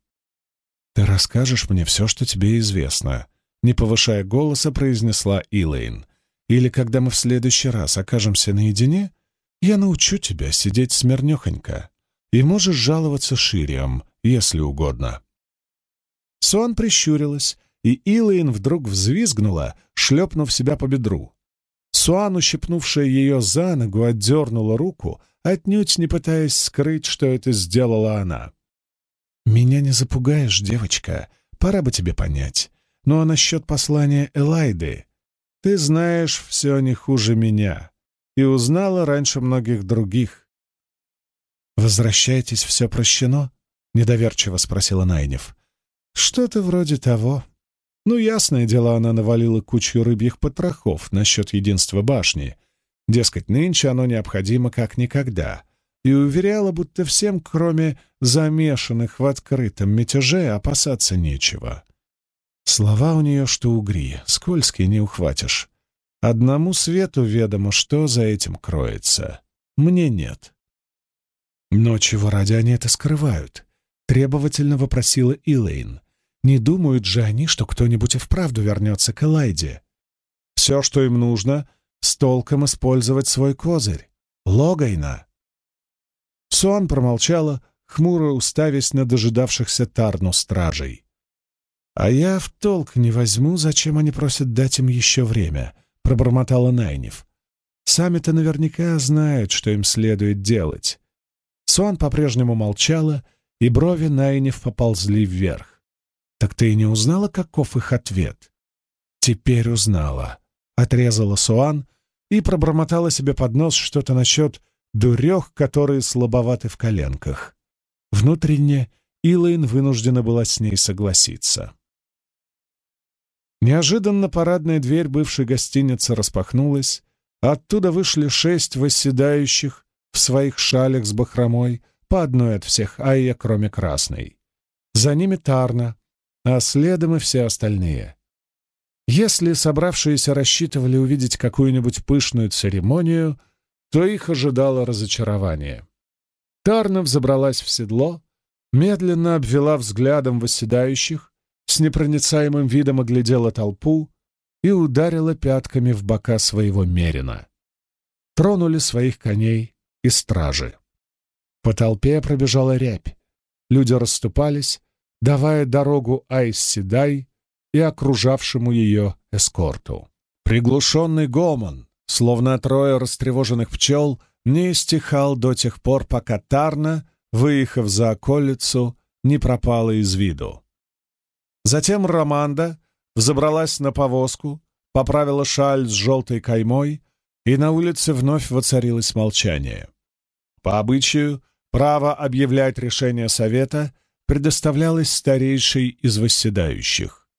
«Ты расскажешь мне все, что тебе известно», — не повышая голоса, произнесла Илайн. «Или когда мы в следующий раз окажемся наедине, я научу тебя сидеть смирнёхонько, и можешь жаловаться Шириам, если угодно». Суан прищурилась, и Илайн вдруг взвизгнула, шлепнув себя по бедру. Суан, ущипнувшая ее за ногу, отдернула руку, отнюдь не пытаясь скрыть, что это сделала она. «Меня не запугаешь, девочка, пора бы тебе понять. Ну а насчет послания Элайды? Ты знаешь все не хуже меня и узнала раньше многих других». «Возвращайтесь, все прощено?» — недоверчиво спросила Найнев. «Что-то вроде того». Ну, ясное дело, она навалила кучу рыбьих потрохов насчет единства башни. Дескать, нынче оно необходимо как никогда и уверяла, будто всем, кроме замешанных в открытом мятеже, опасаться нечего. Слова у нее что угри, скользкие не ухватишь. Одному свету ведомо, что за этим кроется. Мне нет. Но чего ради они это скрывают? Требовательно вопросила Илэйн. Не думают же они, что кто-нибудь и вправду вернется к Элайде. Все, что им нужно, с толком использовать свой козырь. Логайна. Суан промолчала, хмуро уставясь на дожидавшихся Тарну стражей. «А я в толк не возьму, зачем они просят дать им еще время», — пробормотала Найнев. «Сами-то наверняка знают, что им следует делать». Суан по-прежнему молчала, и брови Найнев поползли вверх. «Так ты и не узнала, каков их ответ?» «Теперь узнала», — отрезала Суан и пробормотала себе под нос что-то насчет дурех, которые слабоваты в коленках. Внутренне Илайн вынуждена была с ней согласиться. Неожиданно парадная дверь бывшей гостиницы распахнулась, оттуда вышли шесть восседающих в своих шалях с бахромой, по одной от всех Айя, кроме красной. За ними Тарна, а следом и все остальные. Если собравшиеся рассчитывали увидеть какую-нибудь пышную церемонию, то их ожидало разочарование. Тарнов забралась в седло, медленно обвела взглядом восседающих, с непроницаемым видом оглядела толпу и ударила пятками в бока своего мерина. Тронули своих коней и стражи. По толпе пробежала рябь. Люди расступались, давая дорогу Айс Седай и окружавшему ее эскорту. Приглушенный гомон, словно трое растревоженных пчел, не стихал до тех пор, пока Тарна, выехав за околицу, не пропала из виду. Затем Романда взобралась на повозку, поправила шаль с желтой каймой, и на улице вновь воцарилось молчание. По обычаю, право объявлять решение совета предоставлялось старейшей из восседающих.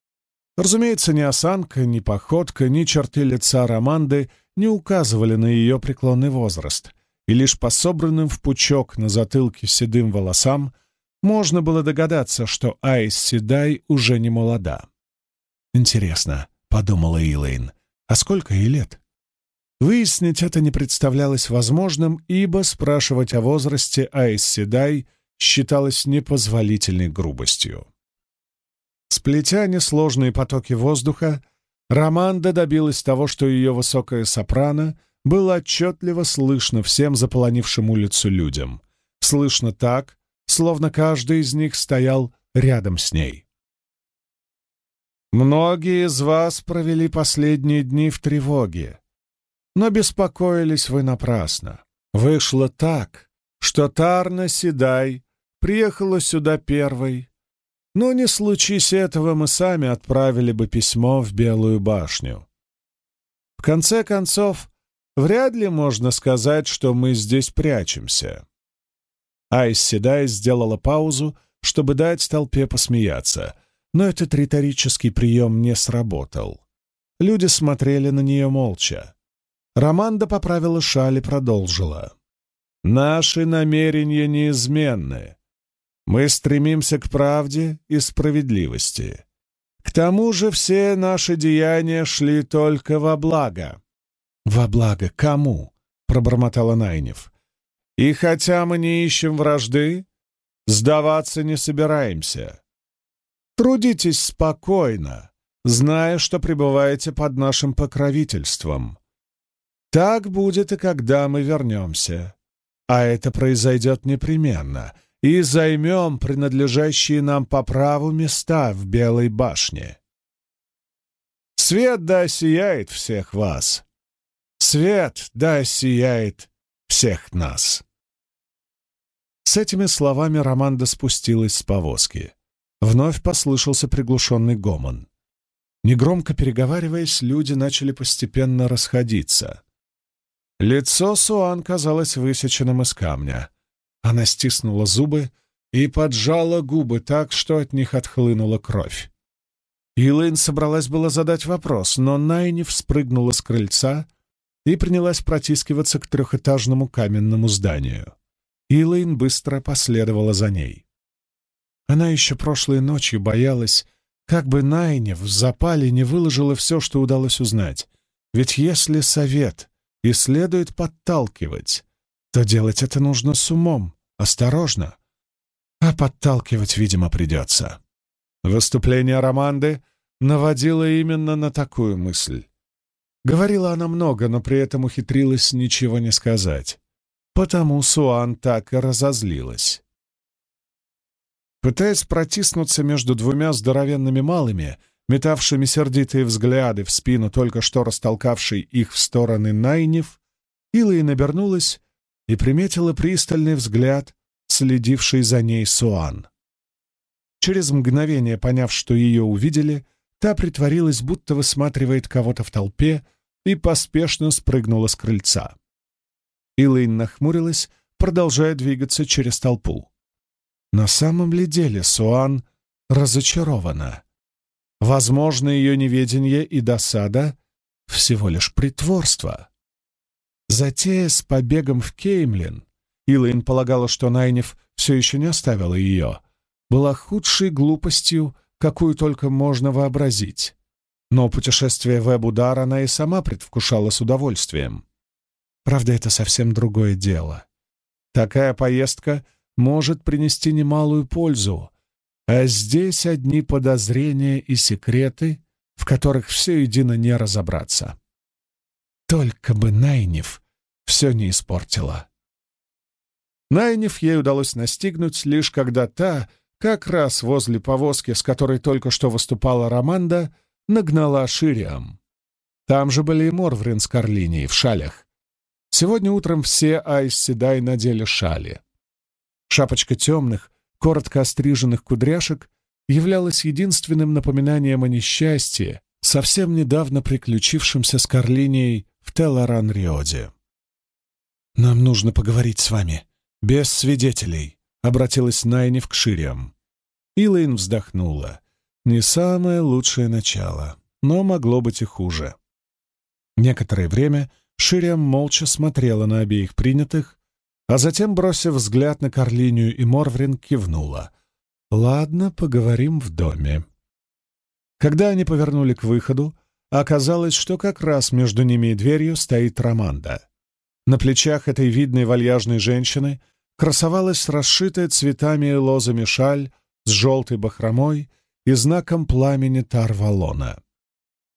Разумеется, ни осанка, ни походка, ни черты лица Романды не указывали на ее преклонный возраст, и лишь по собранным в пучок на затылке седым волосам можно было догадаться, что Айс Седай уже не молода. «Интересно», — подумала Илэйн, — «а сколько ей лет?» Выяснить это не представлялось возможным, ибо спрашивать о возрасте Айс Седай считалось непозволительной грубостью. Сплетя несложные потоки воздуха, Романда добилась того, что ее высокая сопрано было отчетливо слышно всем заполонившим улицу людям. Слышно так, словно каждый из них стоял рядом с ней. «Многие из вас провели последние дни в тревоге, но беспокоились вы напрасно. Вышло так, что Тарна Седай приехала сюда первой но не случись этого, мы сами отправили бы письмо в Белую башню. В конце концов, вряд ли можно сказать, что мы здесь прячемся. Айс Седай сделала паузу, чтобы дать толпе посмеяться, но этот риторический прием не сработал. Люди смотрели на нее молча. Романда поправила шаль и продолжила. Наши намерения неизменны. Мы стремимся к правде и справедливости. К тому же все наши деяния шли только во благо». «Во благо кому?» — пробормотала Найнев. «И хотя мы не ищем вражды, сдаваться не собираемся. Трудитесь спокойно, зная, что пребываете под нашим покровительством. Так будет и когда мы вернемся. А это произойдет непременно, и займем принадлежащие нам по праву места в Белой башне. Свет да сияет всех вас. Свет да сияет всех нас. С этими словами Романда спустилась с повозки. Вновь послышался приглушенный гомон. Негромко переговариваясь, люди начали постепенно расходиться. Лицо Суан казалось высеченным из камня. Она стиснула зубы и поджала губы так, что от них отхлынула кровь. Илайн собралась было задать вопрос, но Найниф спрыгнула с крыльца и принялась протискиваться к трехэтажному каменному зданию. Илайн быстро последовала за ней. Она еще прошлой ночью боялась, как бы Найнев в запале не выложила все, что удалось узнать. Ведь если совет и следует подталкивать, то делать это нужно с умом, осторожно. А подталкивать, видимо, придется. Выступление Романды наводило именно на такую мысль. Говорила она много, но при этом ухитрилась ничего не сказать. Потому Суан так и разозлилась. Пытаясь протиснуться между двумя здоровенными малыми, метавшими сердитые взгляды в спину только что растолкавшей их в стороны Найнев, Илой набернулась и приметила пристальный взгляд, следивший за ней Суан. Через мгновение, поняв, что ее увидели, та притворилась, будто высматривает кого-то в толпе, и поспешно спрыгнула с крыльца. Илэйн нахмурилась, продолжая двигаться через толпу. На самом ли деле Суан разочарована? Возможно, ее неведение и досада — всего лишь притворство. Затея с побегом в Кеймлин, Илайн полагала, что Найнев все еще не оставила ее, была худшей глупостью, какую только можно вообразить. Но путешествие в Эбудар она и сама предвкушала с удовольствием. Правда, это совсем другое дело. Такая поездка может принести немалую пользу, а здесь одни подозрения и секреты, в которых все едино не разобраться. Только бы Найнев все не испортила. Найнев ей удалось настигнуть, лишь когда та, как раз возле повозки, с которой только что выступала Романда, нагнала Шириам. Там же были и Морврин с Карлинией в шалях. Сегодня утром все Айс Седай надели шали. Шапочка темных, коротко остриженных кудряшек являлась единственным напоминанием о несчастье, совсем недавно приключившемся с Карлинией в Телоран-Риоде. «Нам нужно поговорить с вами, без свидетелей», — обратилась Найниф к Шириам. Илайн вздохнула. Не самое лучшее начало, но могло быть и хуже. Некоторое время Шириам молча смотрела на обеих принятых, а затем, бросив взгляд на Карлинию и Морврин, кивнула. «Ладно, поговорим в доме». Когда они повернули к выходу, оказалось, что как раз между ними и дверью стоит Романда. На плечах этой видной вальяжной женщины красовалась расшитая цветами и лозами шаль с желтой бахромой и знаком пламени Тарвалона.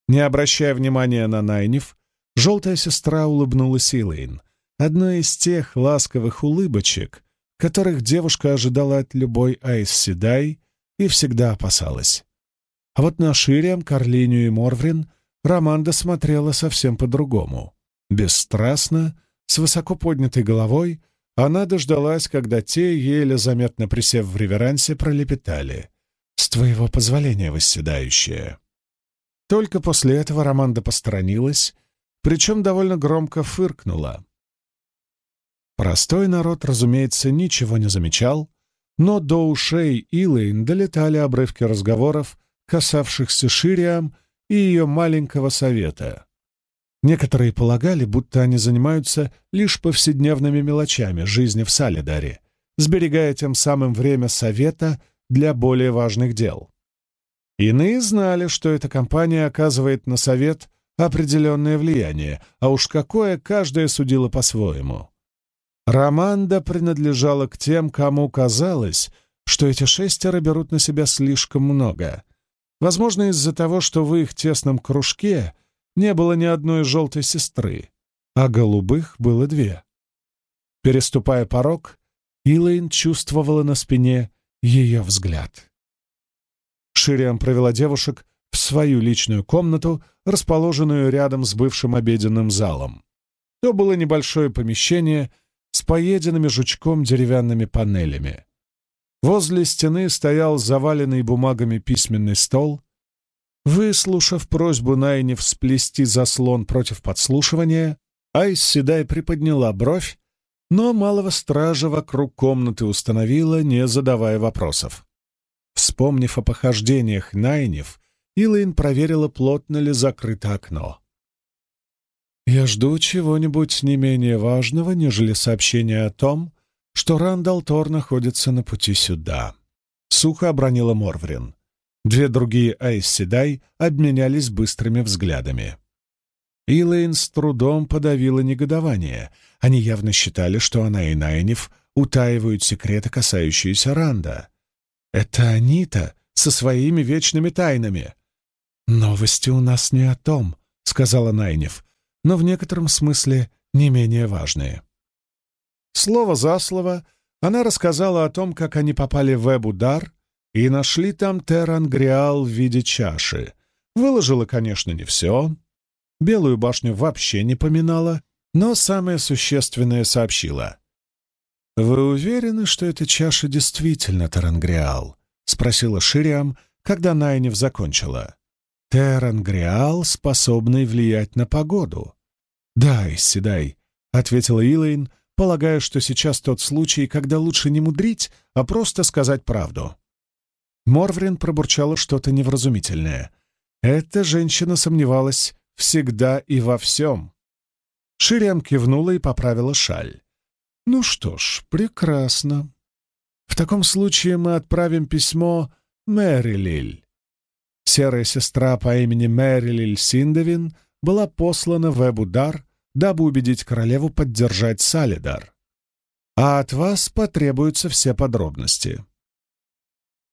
Не обращая внимания на Найниф, желтая сестра улыбнулась Илэйн — Одна из тех ласковых улыбочек, которых девушка ожидала от любой Айс Седай и всегда опасалась. А вот на Шириам, Карлинию и Морврин Романда смотрела совсем по-другому. Бесстрастно, с высоко поднятой головой, она дождалась, когда те, еле заметно присев в реверансе, пролепетали. «С твоего позволения, восседающая». Только после этого Романда посторонилась, причем довольно громко фыркнула. Простой народ, разумеется, ничего не замечал, но до ушей Илэйн долетали обрывки разговоров, касавшихся Шириам и ее маленького совета. Некоторые полагали, будто они занимаются лишь повседневными мелочами жизни в Салидаре, сберегая тем самым время совета для более важных дел. Иные знали, что эта компания оказывает на совет определенное влияние, а уж какое каждая судила по-своему. Романда принадлежала к тем, кому казалось, что эти шестеро берут на себя слишком много. Возможно, из-за того, что в их тесном кружке не было ни одной желтой сестры, а голубых было две. Переступая порог, Илэйн чувствовала на спине ее взгляд. Шириам провела девушек в свою личную комнату, расположенную рядом с бывшим обеденным залом. То было небольшое помещение с поеденными жучком деревянными панелями. Возле стены стоял заваленный бумагами письменный стол. Выслушав просьбу Найни всплести заслон против подслушивания, Айс Седай приподняла бровь, но малого стража вокруг комнаты установила, не задавая вопросов. Вспомнив о похождениях Найнев, Илайн проверила, плотно ли закрыто окно. «Я жду чего-нибудь не менее важного, нежели сообщение о том, что Рандал Тор находится на пути сюда», — сухо обронила Морврин. Две другие Айсседай обменялись быстрыми взглядами. Илэйн с трудом подавила негодование. Они явно считали, что она и Найнев утаивают секреты, касающиеся Ранда. Это они-то со своими вечными тайнами. «Новости у нас не о том», — сказала Найнев, «но в некотором смысле не менее важные». Слово за слово она рассказала о том, как они попали в Эбудар и нашли там Терангриал в виде чаши. Выложила, конечно, не все. Белую башню вообще не поминала, но самое существенное сообщила. «Вы уверены, что эта чаша действительно Терангриал?» — спросила Шириам, когда Найнев закончила. Терангриал, способный влиять на погоду. «Да, Исседай», — ответила Илэйн, полагая, что сейчас тот случай, когда лучше не мудрить, а просто сказать правду. Морврин пробурчала что-то невразумительное. Эта женщина сомневалась всегда и во всем. Шириам кивнула и поправила шаль. «Ну что ж, прекрасно. В таком случае мы отправим письмо Мэри Лиль. Серая сестра по имени Мэрилиль Синдовин была послана в Эбудар, дабы убедить королеву поддержать Салидар. А от вас потребуются все подробности.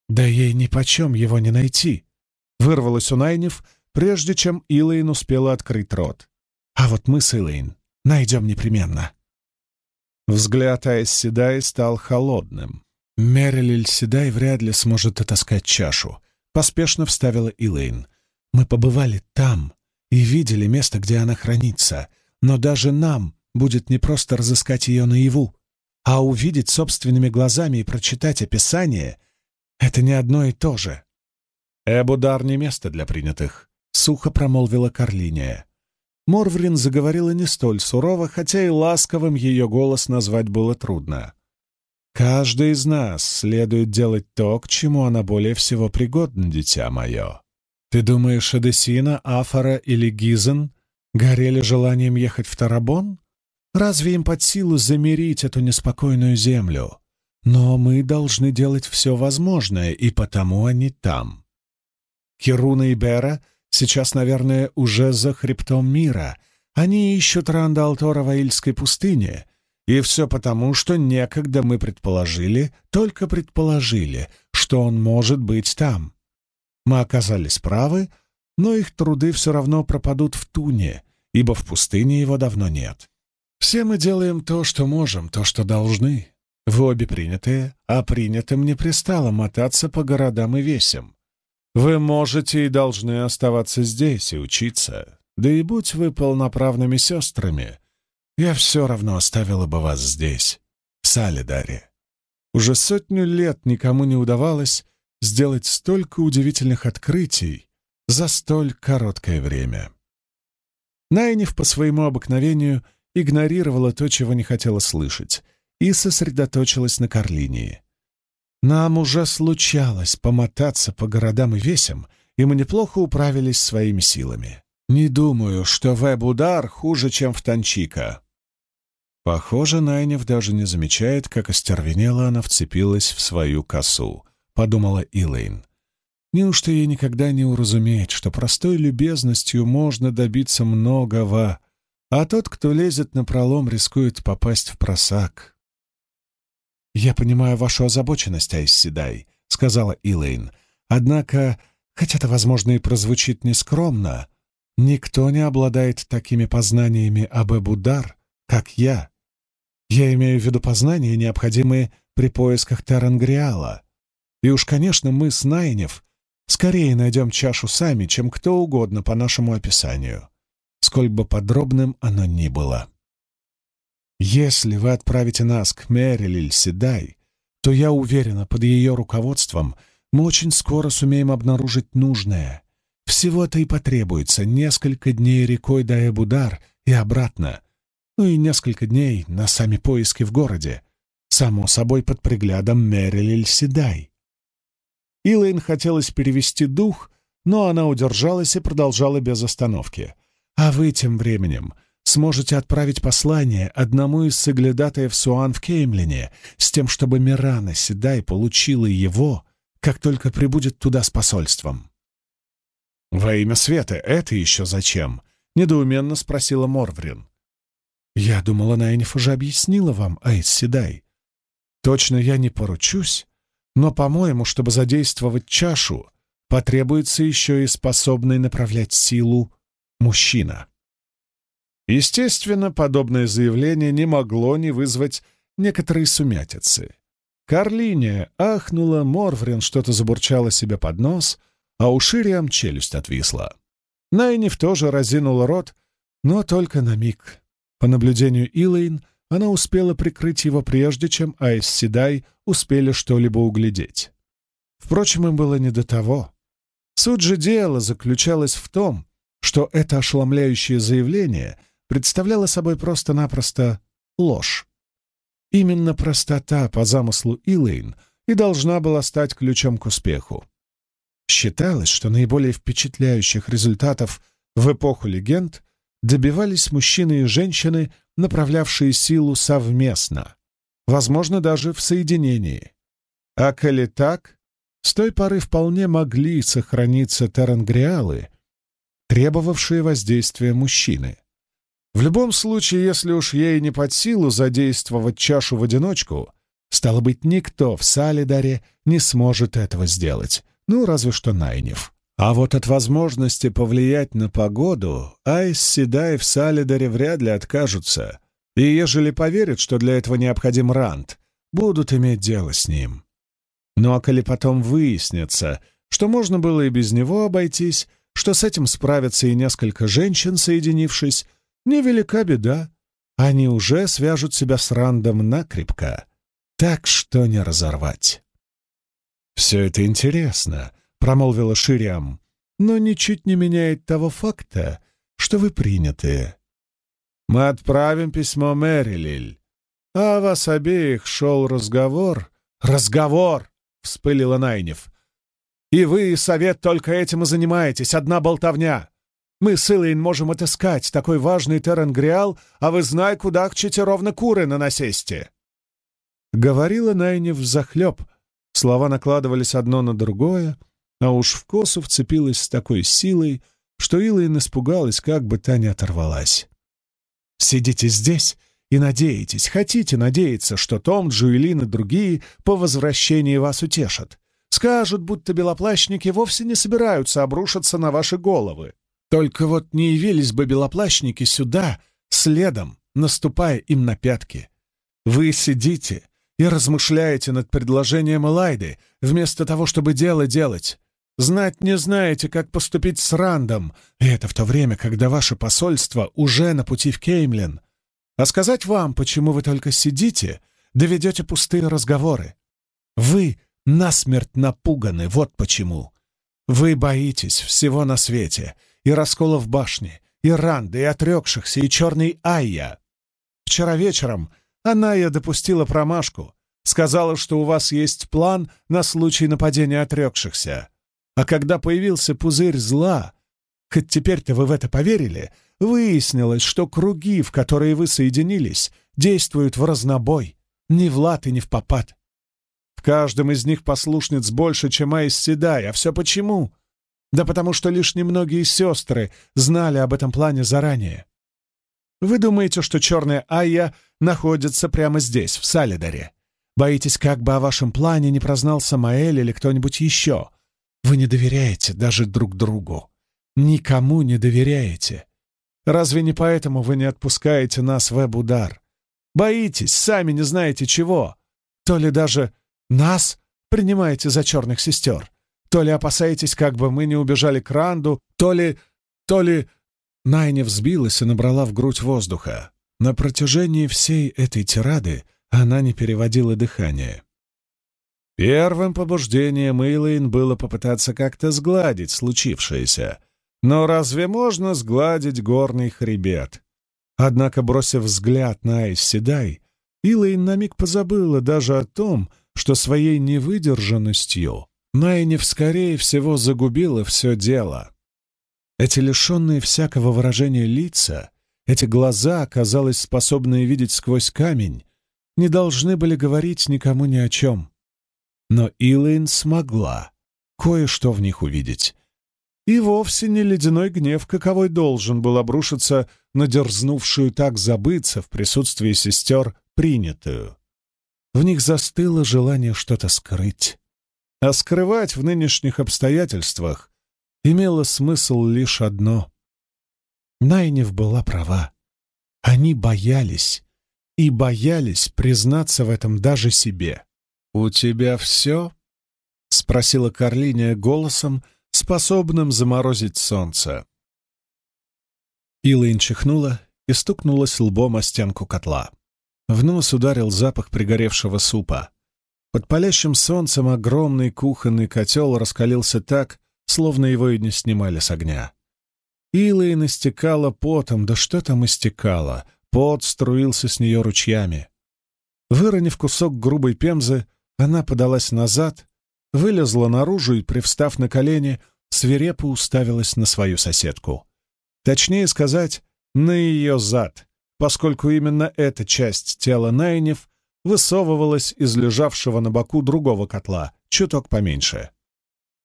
«Да ей нипочем его не найти», — вырвалась у Найнев, прежде чем Илэйн успела открыть рот. «А вот мы с Илэйн найдем непременно». Взгляд Айс Седай стал холодным. Мерилиль Седай вряд ли сможет отыскать чашу, Поспешно вставила Илэйн. «Мы побывали там и видели место, где она хранится, но даже нам будет не просто разыскать ее наяву, а увидеть собственными глазами и прочитать описание — это не одно и то же». «Эбудар не место для принятых», — сухо промолвила Карлиния. Морврин заговорила не столь сурово, хотя и ласковым ее голос назвать было трудно. Каждый из нас следует делать то, к чему она более всего пригодна, дитя мое. Ты думаешь, Эдесина, Афора или Гизен горели желанием ехать в Тарабон? Разве им под силу замерить эту неспокойную землю? Но мы должны делать все возможное, и потому они там. Кируна и Бера сейчас, наверное, уже за хребтом мира. Они ищут Ранда Алтора в Аильской пустыне — и все потому, что некогда мы предположили, только предположили, что он может быть там. Мы оказались правы, но их труды все равно пропадут в туне, ибо в пустыне его давно нет. Все мы делаем то, что можем, то, что должны. Вы обе принятые, а принятым не пристало мотаться по городам и весям. Вы можете и должны оставаться здесь и учиться. Да и будь вы полноправными сестрами, я все равно оставила бы вас здесь, в Салидаре. Уже сотню лет никому не удавалось сделать столько удивительных открытий за столь короткое время. Найниф по своему обыкновению игнорировала то, чего не хотела слышать, и сосредоточилась на Карлинии. Нам уже случалось помотаться по городам и весям, и мы неплохо управились своими силами. Не думаю, что веб-удар хуже, чем в Танчика. Похоже, Найнев даже не замечает, как остервенела она вцепилась в свою косу, подумала Илэйн. Неужто ей никогда не уразуметь, что простой любезностью можно добиться многого, а тот, кто лезет на пролом, рискует попасть в просак? «Я понимаю вашу озабоченность, Айсседай», — сказала Илэйн. «Однако, хотя это, возможно, и прозвучит нескромно, никто не обладает такими познаниями об Эбудар, как я. Я имею в виду познания, необходимые при поисках Терангриала. И уж, конечно, мы с Найнев скорее найдем чашу сами, чем кто угодно по нашему описанию, сколь бы подробным оно ни было. Если вы отправите нас к Мерилиль Седай, то я уверена, под ее руководством мы очень скоро сумеем обнаружить нужное. Всего-то и потребуется несколько дней рекой до Эбудар и обратно, ну и несколько дней на сами поиски в городе, само собой под приглядом Мерилиль Седай. Илайн хотелось перевести дух, но она удержалась и продолжала без остановки. «А вы тем временем сможете отправить послание одному из соглядатаев Суан в Кеймлине с тем, чтобы Мирана Седай получила его, как только прибудет туда с посольством». «Во имя света, это еще зачем?» — недоуменно спросила Морврин. «Я думала, Найниф уже объяснила вам, Айс Седай. Точно я не поручусь, но, по-моему, чтобы задействовать чашу, потребуется еще и способный направлять силу мужчина». Естественно, подобное заявление не могло не вызвать некоторые сумятицы. Карлиния ахнула, Морврин что-то забурчала себе под нос, а у Шириам челюсть отвисла. Найниф тоже разинул рот, но только на миг. По наблюдению Илэйн, она успела прикрыть его прежде, чем Айс Седай успели что-либо углядеть. Впрочем, им было не до того. Суть же дела заключалась в том, что это ошеломляющее заявление представляла собой просто-напросто ложь. Именно простота по замыслу Илэйн и должна была стать ключом к успеху. Считалось, что наиболее впечатляющих результатов в эпоху легенд добивались мужчины и женщины, направлявшие силу совместно, возможно, даже в соединении. А коли так, с той поры вполне могли сохраниться терангриалы, требовавшие воздействия мужчины. В любом случае, если уж ей не под силу задействовать чашу в одиночку, стало быть, никто в Салидаре не сможет этого сделать, ну, разве что Найнев. А вот от возможности повлиять на погоду Айс Седай в Салидаре вряд ли откажутся, и ежели поверят, что для этого необходим Рант, будут иметь дело с ним. Ну а коли потом выяснится, что можно было и без него обойтись, что с этим справятся и несколько женщин, соединившись, невелика беда. Они уже свяжут себя с Рандом накрепко, так что не разорвать. «Все это интересно», — промолвила Шириам, «но ничуть не меняет того факта, что вы приняты. Мы отправим письмо Мэрилиль, а вас обеих шел разговор». «Разговор!» — вспылила Найнев. «И вы, совет, только этим и занимаетесь, одна болтовня. Мы с Илэйн можем отыскать такой важный Теренгриал, а вы знай, куда кчете ровно куры на насесте!» Говорила Найнев взахлеб. Слова накладывались одно на другое, а уж в косу вцепилась с такой силой, что Илэйн испугалась, как бы та не оторвалась. «Сидите здесь и надеетесь, хотите надеяться, что Том, Джуэлин и другие по возвращении вас утешат. Скажут, будто белоплащники вовсе не собираются обрушиться на ваши головы. Только вот не явились бы белоплащники сюда следом, наступая им на пятки. Вы сидите и размышляете над предложением Элайды, вместо того, чтобы дело делать. Знать не знаете, как поступить с Рандом, и это в то время, когда ваше посольство уже на пути в Кеймлин. А сказать вам, почему вы только сидите, доведете пустые разговоры. Вы насмерть напуганы, вот почему. Вы боитесь всего на свете — и раскола в башне, и Ранды, и отрекшихся, и черный Айя. Вчера вечером Аная допустила промашку, сказала, что у вас есть план на случай нападения отрекшихся. А когда появился пузырь зла, хоть теперь-то вы в это поверили, выяснилось, что круги, в которые вы соединились, действуют в разнобой, ни в лад и ни в попад. В каждом из них послушниц больше, чем Айс Седай. А все почему? Да потому что лишь немногие сестры знали об этом плане заранее. Вы думаете, что черная Айя находится прямо здесь, в Салидаре? Боитесь, как бы о вашем плане не прознал Самаэль или кто-нибудь еще? Вы не доверяете даже друг другу. Никому не доверяете. Разве не поэтому вы не отпускаете нас в Эбудар? Боитесь, сами не знаете чего. То ли даже нас принимаете за черных сестер, то ли опасаетесь, как бы мы не убежали к Ранду, то ли... то ли... Найни взбилась и набрала в грудь воздуха. На протяжении всей этой тирады она не переводила дыхание. Первым побуждением Эйлэйн было попытаться как-то сгладить случившееся. Но разве можно сгладить горный хребет? Однако, бросив взгляд на Айс Седай, Илэйн на миг позабыла даже о том, что своей невыдержанностью Найнев, скорее всего, загубила все дело. Эти лишенные всякого выражения лица, эти глаза, казалось, способные видеть сквозь камень, не должны были говорить никому ни о чем. Но Илэйн смогла кое-что в них увидеть. И вовсе не ледяной гнев, каковой должен был обрушиться на дерзнувшую так забыться в присутствии сестер принятую. В них застыло желание что-то скрыть. А скрывать в нынешних обстоятельствах имело смысл лишь одно. Найнев была права. Они боялись, и боялись признаться в этом даже себе. «У тебя все?» — спросила Карлиния голосом, способным заморозить солнце. Илайн чихнула и стукнулась лбом о стенку котла. В нос ударил запах пригоревшего супа. Под палящим солнцем огромный кухонный котел раскалился так, словно его и не снимали с огня. Илайн истекала потом, да что там истекала, пот струился с нее ручьями. Выронив кусок грубой пемзы, она подалась назад, вылезла наружу и, привстав на колени, свирепо уставилась на свою соседку. Точнее сказать, на ее зад, поскольку именно эта часть тела Найнев высовывалась из лежавшего на боку другого котла, чуток поменьше.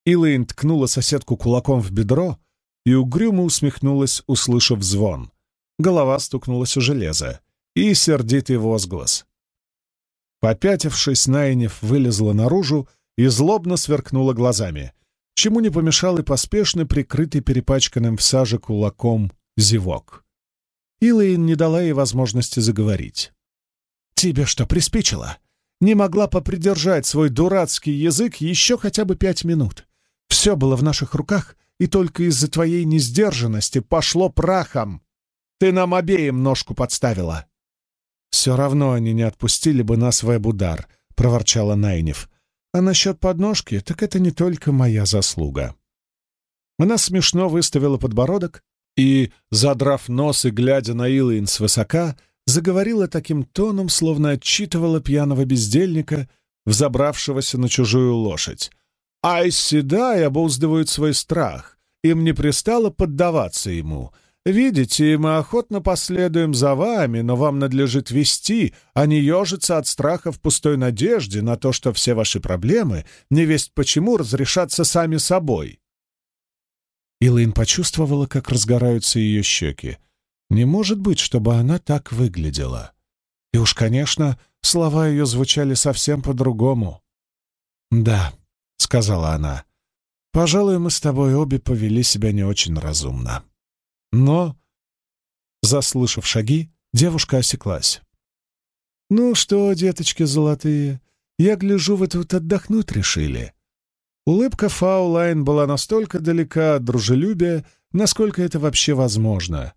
Илэйн ткнула соседку кулаком в бедро и угрюмо усмехнулась, услышав звон. Голова стукнулась у железа. И сердитый возглас. Попятившись, Найнев вылезла наружу и злобно сверкнула глазами, чему не помешал и поспешно прикрытый перепачканным в саже кулаком зевок. Илэйн не дала ей возможности заговорить. «Тебе что, приспичило? Не могла попридержать свой дурацкий язык еще хотя бы пять минут. Все было в наших руках, и только из-за твоей несдержанности пошло прахом. Ты нам обеим ножку подставила». «Все равно они не отпустили бы нас в Эбудар», — проворчала Найнев. «А насчет подножки, так это не только моя заслуга». Она смешно выставила подбородок и, задрав нос и глядя на Илайн свысока, заговорила таким тоном, словно отчитывала пьяного бездельника, взобравшегося на чужую лошадь. «Ай, седай обуздывают свой страх. Им не пристало поддаваться ему. Видите, мы охотно последуем за вами, но вам надлежит вести, а не ежиться от страха в пустой надежде на то, что все ваши проблемы, невесть почему, разрешатся сами собой». Илайн почувствовала, как разгораются ее щеки. Не может быть, чтобы она так выглядела. И уж, конечно, слова ее звучали совсем по-другому. «Да», — сказала она, — «пожалуй, мы с тобой обе повели себя не очень разумно». Но, заслышав шаги, девушка осеклась. «Ну что, деточки золотые, я гляжу, вы тут отдохнуть решили. Улыбка Фаулайн была настолько далека от дружелюбия, насколько это вообще возможно.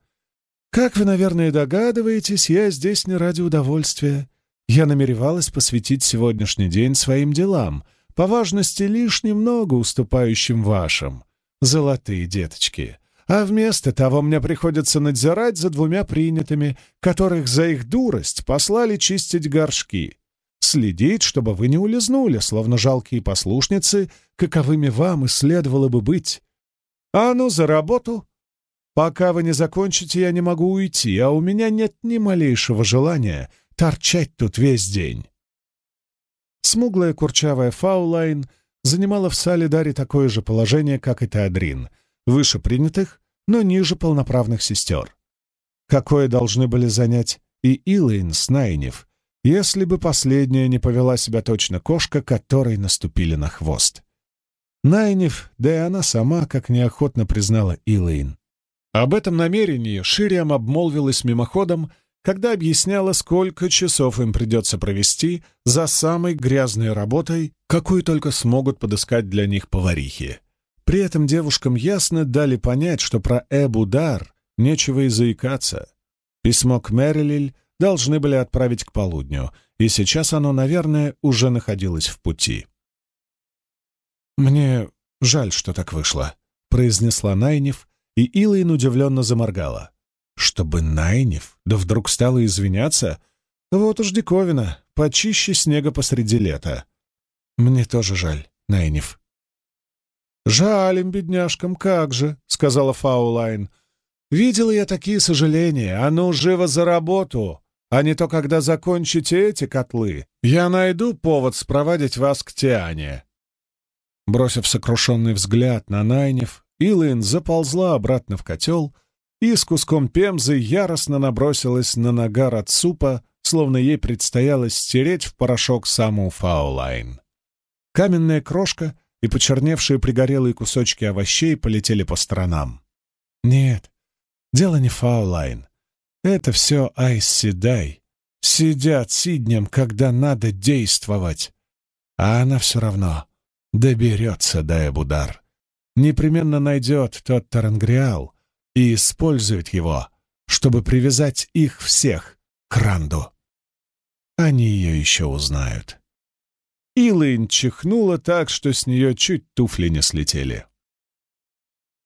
Как вы, наверное, догадываетесь, я здесь не ради удовольствия. Я намеревалась посвятить сегодняшний день своим делам, по важности лишь немного уступающим вашим. Золотые деточки. А вместо того мне приходится надзирать за двумя принятыми, которых за их дурость послали чистить горшки следить, чтобы вы не улизнули, словно жалкие послушницы, каковыми вам и следовало бы быть. А ну, за работу, Пока вы не закончите, я не могу уйти, а у меня нет ни малейшего желания торчать тут весь день». Смуглая курчавая Фаулайн занимала в Салидаре такое же положение, как и Теодрин, выше принятых, но ниже полноправных сестер. Какое должны были занять и Илэйн с Найнев, если бы последняя не повела себя точно кошка, которой наступили на хвост. Найнев, да и она сама, как неохотно признала Илэйн. Об этом намерении Шириам обмолвилась мимоходом, когда объясняла, сколько часов им придется провести за самой грязной работой, какую только смогут подыскать для них поварихи. При этом девушкам ясно дали понять, что про Эбудар нечего и заикаться. Письмо к Мэрилиль должны были отправить к полудню, и сейчас оно, наверное, уже находилось в пути. «Мне жаль, что так вышло», — произнесла Найнев, и Илайн удивленно заморгала. «Чтобы Найнев да вдруг стала извиняться? Вот уж диковина, почище снега посреди лета. Мне тоже жаль, Найнев». «Жаль им, бедняжкам, как же», — сказала Фаулайн. «Видела я такие сожаления, а ну живо за работу, а не то, когда закончите эти котлы, я найду повод спровадить вас к Тиане». Бросив сокрушенный взгляд на Найнев, Илайн заползла обратно в котел и с куском пемзы яростно набросилась на нагар от супа, словно ей предстояло стереть в порошок саму Фаулайн. Каменная крошка и почерневшие пригорелые кусочки овощей полетели по сторонам. Нет, дело не Фаулайн. Это все Айз Сидят сиднем, когда надо действовать. А она все равно доберется до Эбудар непременно найдет тот Тарангриал и использует его, чтобы привязать их всех к Ранду. Они ее еще узнают. Илайн чихнула так, что с нее чуть туфли не слетели.